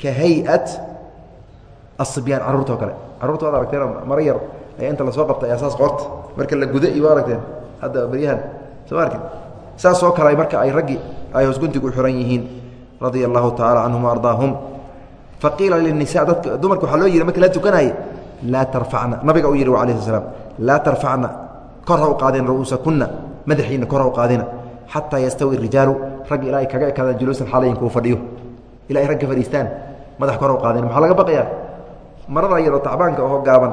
ka hay'at asibyaan carruurtao kale. Carruurta aragteen maro yar ayaa inta la soo qabta ayaa saas qoorta. Marka la guda iyo aragteen hadda beryahan. Soo arkin. Saasoo kale marka ay raggii ay hoosguntigu u xiran yihiin radia allahu tacala canhum ardaahum. Faqiila linisa dadka dumarka waxaa loo yihi marka la tukanaye laa tarfacna. Nabiga u yihi wa alayh slam laa tarfacna kor ha u qaadina ru'uusakuna madaxiina kor ha u qaadina xataa yastawi rijaalu. Ragga ilaa kaga ekaadaan juluusan xaalayin kuu fadhiyo. Ilaa ay rag fadhiistaan madax kor u qaadina maxaa laga baqayaa? Marada yaroo tacbaanka oo gaaban.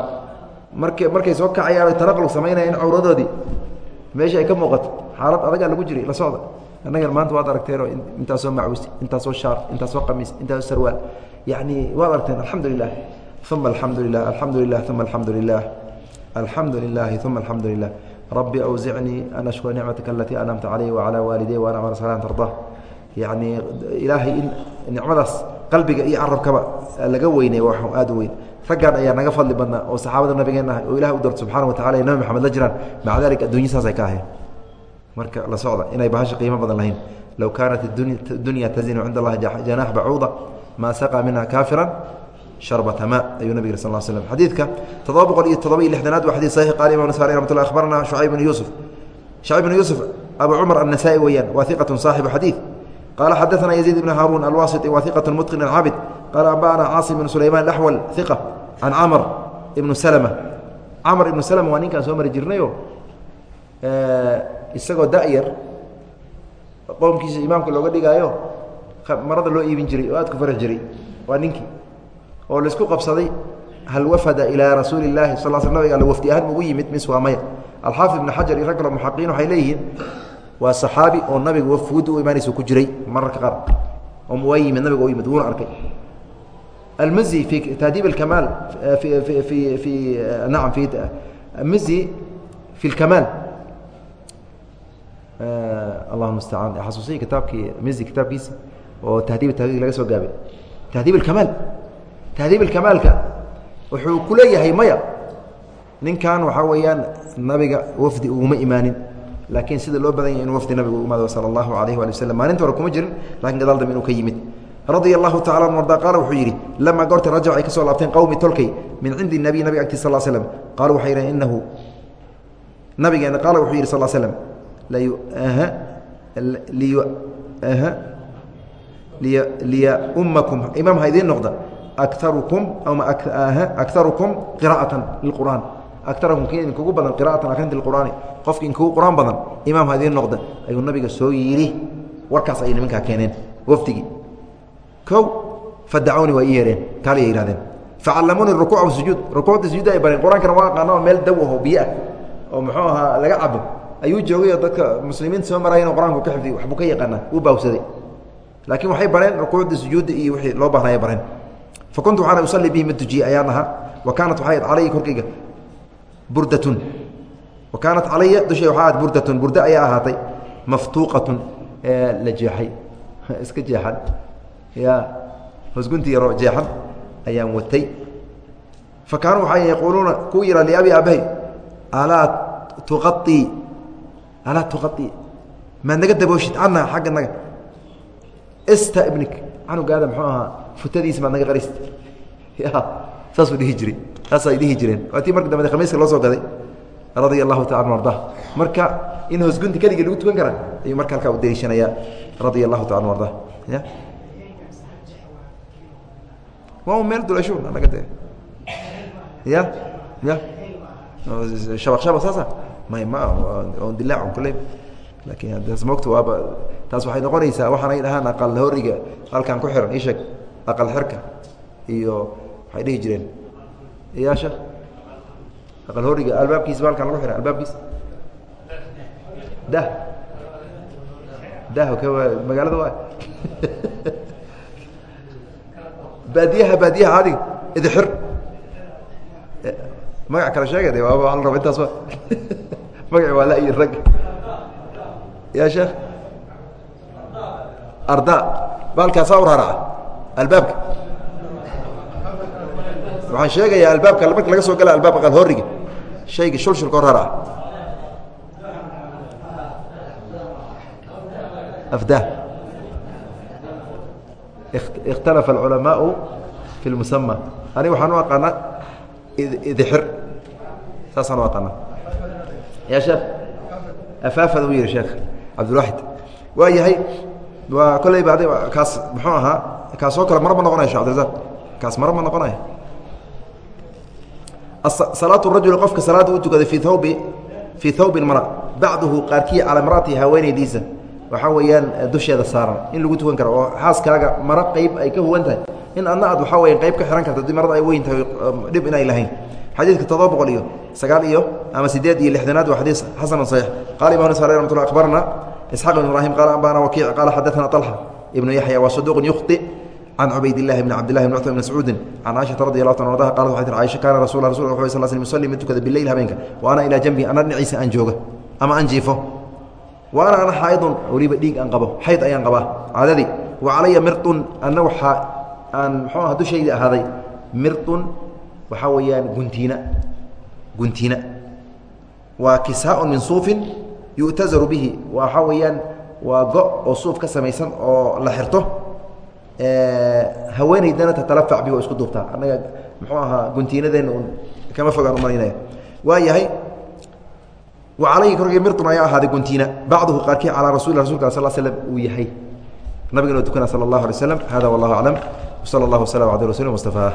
Mark markay soo kacayaan tanaqul samaynaya in cawradoodii meesha ay ka muuqato xaalad adagaa lagu jiray la socda. Annagan maanta waad aragteenoo intaasoo macuusi intaasoo shaar intaasoo qamiis intaasoo sarwaal. Yacni waad aragteen alxamdu lilah uma alxamdu lilah alxamdu lilah uma alxamdu lilah alxamdu lilaahi uma alxamdu lilah rabbi awzicnii an ashkura nicmataka alatii anamta calay wacalaa waaliday waan acmal salaan tarda yacni ilaahay in nicmadaas qalbiga iyo carabkaba laga weynay waa aad weyn. Raggaan ayaa naga fadli badnaa oo saxaabada nabigeen ah oo ilah u darto subxana wa tacala nabi maxamed la jiraan. Maca dalik addunya saasay ka ahayn marka la socda inay bahasha qiimo badan lahayn. Low kaanat dunya tazinu cinda allahi janaax bacuuda maa saqaa minha kaafiran sharbata ma marada loo iibin jiray oo aad ku farx jiray waa ninkii oo laisku qabsaday hal wafada ilaa rasuuli اlahi sal sl nabig all wafdi ahaan ugu yimid mis waa maya alxaafid ibn xajar iyo rag kalo muxaqiqiin waxay leeyihiin waa saxaabi oo nabiga wafwudda u imaanaysa ku jiray mararka qaar oo waa yimid nabiga u yimid wuuna arkay المزي في تهذيب الكمال في في في, في نعم في المزي في الكمال آه الله المستعان حسوسي كتابك مزي كتابكيس وتهذيب التهذيب laga soo gaabay تهذيب الكمال تهذيب الكمال ka wuxuu ku leeyahay maya ninkan waxa weeyaan nabiga wafdi uguma imaanin laakiin sida loo badan yahay in wafdi nabiga u imaado salى الlahu عalayه وaلي وsلم maalinta hore kuma jirin lakin gadaal dambe inuu ka yimid radia allahu tacala an arda qaala wuxuu yidhi lamaa goorta rajac ay ka soo laabteen qowmi tolkay min cindi nabiy nabiga agtiis sal slm qaaluu waxay yidhaheen inahu nabigeena qaala wuxuu yidhi sal slm liya ummakum imaam ha idiin noqda akarukum ama akarukum qira'atan lilqur'aan akarakum ki idinkugu badan qira'atan akrinti lqur'aani qofki inkugu qur'aan badan imaam ha idiin noqda ayuu nabiga soo yidhi warkaas ay nimankaa keeneen wafdigii kow fadacuuni waa ii yeereen kaaliya yihahdeen facallamuuni rukuuca wasujuud rukuucda sujuudda ay bareen qur'aankana waa aqaana meel daw aho biyo ah oo muxuu ahaa laga cabo ayuu joogay oo dadka muslimiinta soo maraya inu qur'aanku ka xifdiy waxbuu ka yaqaanaa wuu baawsaday laakiin waxay fa kuntu waxaana usalli bihi mid tujiyey ayaan ahaa wa kaanat waxay ahayd calayhi korkayga burdatun wa kaanat calaya dushay waxaa ahayd burdatun burda ayaa ahaatay maftuuqatun ee la jeexay iska jeexan ya hosgunti yaroo jeexan ayaan watay fa kaanuu waxay yaquuluuna kuu yihaa liabi aabahay alaa tuqaii alaa tuqaii maad naga dabooshid cana xagga naga sta ibnik canugaada muxuu ahaa futadiisa maad naga qarist saasuu dhihi jiray. Saasay dhihi jireen. Waa tii marka dambe khamiiska loo soo gaday radia allahu taala an arda. Marka in hosgunti keligii lagu tukan kara ayuu marka halkaa u daliishanayaa radia allahu taala an arda. Waa meel dulasho anaga de ya? Ya? Shabaq shabaq saasa may ma on dilaac kule laakin taas mogta waaba taas waxay noqonaysaa waxaan ay dhahaan aqal horiga halkan ku xiran isheg aqal xirka iyo waxay dhihi jireen ya shek aqal horiga albaabkiisa ba halkan lagu xiran albaabkiisa dah. Dah k magaalada waa baadiyaha baadiyaha adiga idxir magac kale sheega de waaba waa la raba intaas magaci waa la-yi rag. Ya sheekh arda baalkaasaa u raaraca albaabka. Waxaan sheegayaa albaabka marka laga soo gala albaabka qalhooriga shayga shulshulka o raaraca afdah ikhtalafa alculamaau fi lmusama aniga waxaan u aqaanaa idxir saasaan u aqaanaa. Ya sheekh afaafada u yihi sheekh cabdilwaxid waa yahay waa kolleyba adig kaas muxuu ahaa kaasoo kale marma noqonaya shek abdirazaq kaas marma noqonaya salaatu rajuli qofka salaada u tukaday fii thawbi fii thawbin mara bacduhu qaarkii calaa maraati haweenaydiisa waxaa weeyaan dusheeda saaran in lagu tukan karo oo xaaskaaga maro qeyb ay ka huwan tahay. In adna aad waxaa weya qayb ka xihan karta haddii marada ay weyn tahay dhib inay lahayn. Xadiidka todoba boqol iyo sagaal iyo ama sideed iyo lixdanaad waa xadiis xasan saxiix. Qala imam ns ramat lla abarna isxaq ibn ibraahim qaala ambana wakiic qaala xadaana طalxa ibnu yaxya wa saduuqun yukhطi can cubaydillahi bni cabdillahi bn cutba bn mascuudin can caaishata radi allah tan ardaha qalat waxay tir caaisha kaana rasul rasul uu sal sl yusalli mid tukada bileyl habeenka wa ana ilaa janbi ana dhinaciisa aan jooga ama aan jiifo wa ana ana xaaidun weliba dhiig aan qabo xayd ayaan qabaa caadadii wa calaya mirun anna waxaa aan muxuu aha dushayda ahaaday mirun waxaa weeyaan guntiina guntiina waa kisaaun min suufin yu'tazaru bihi. Waxaa weeyaan waa go oo suuf ka samaysan oo la xirto. Haweenaydana tatalafac bihi oo isku duubtaa annaga muxuu ahaa guntiinadeenna un kama fogaan u malaynaya waa yahay wa calayhi korkii mirun ayaa ahaaday guntiina. Bacduhu qaarkii calaa rasuli rasulka sal slm uu yahay. Nabigana tukana sala allahu alay slam hada wallahu aclam. Wsala allah waslama ala rasuuli mustafaah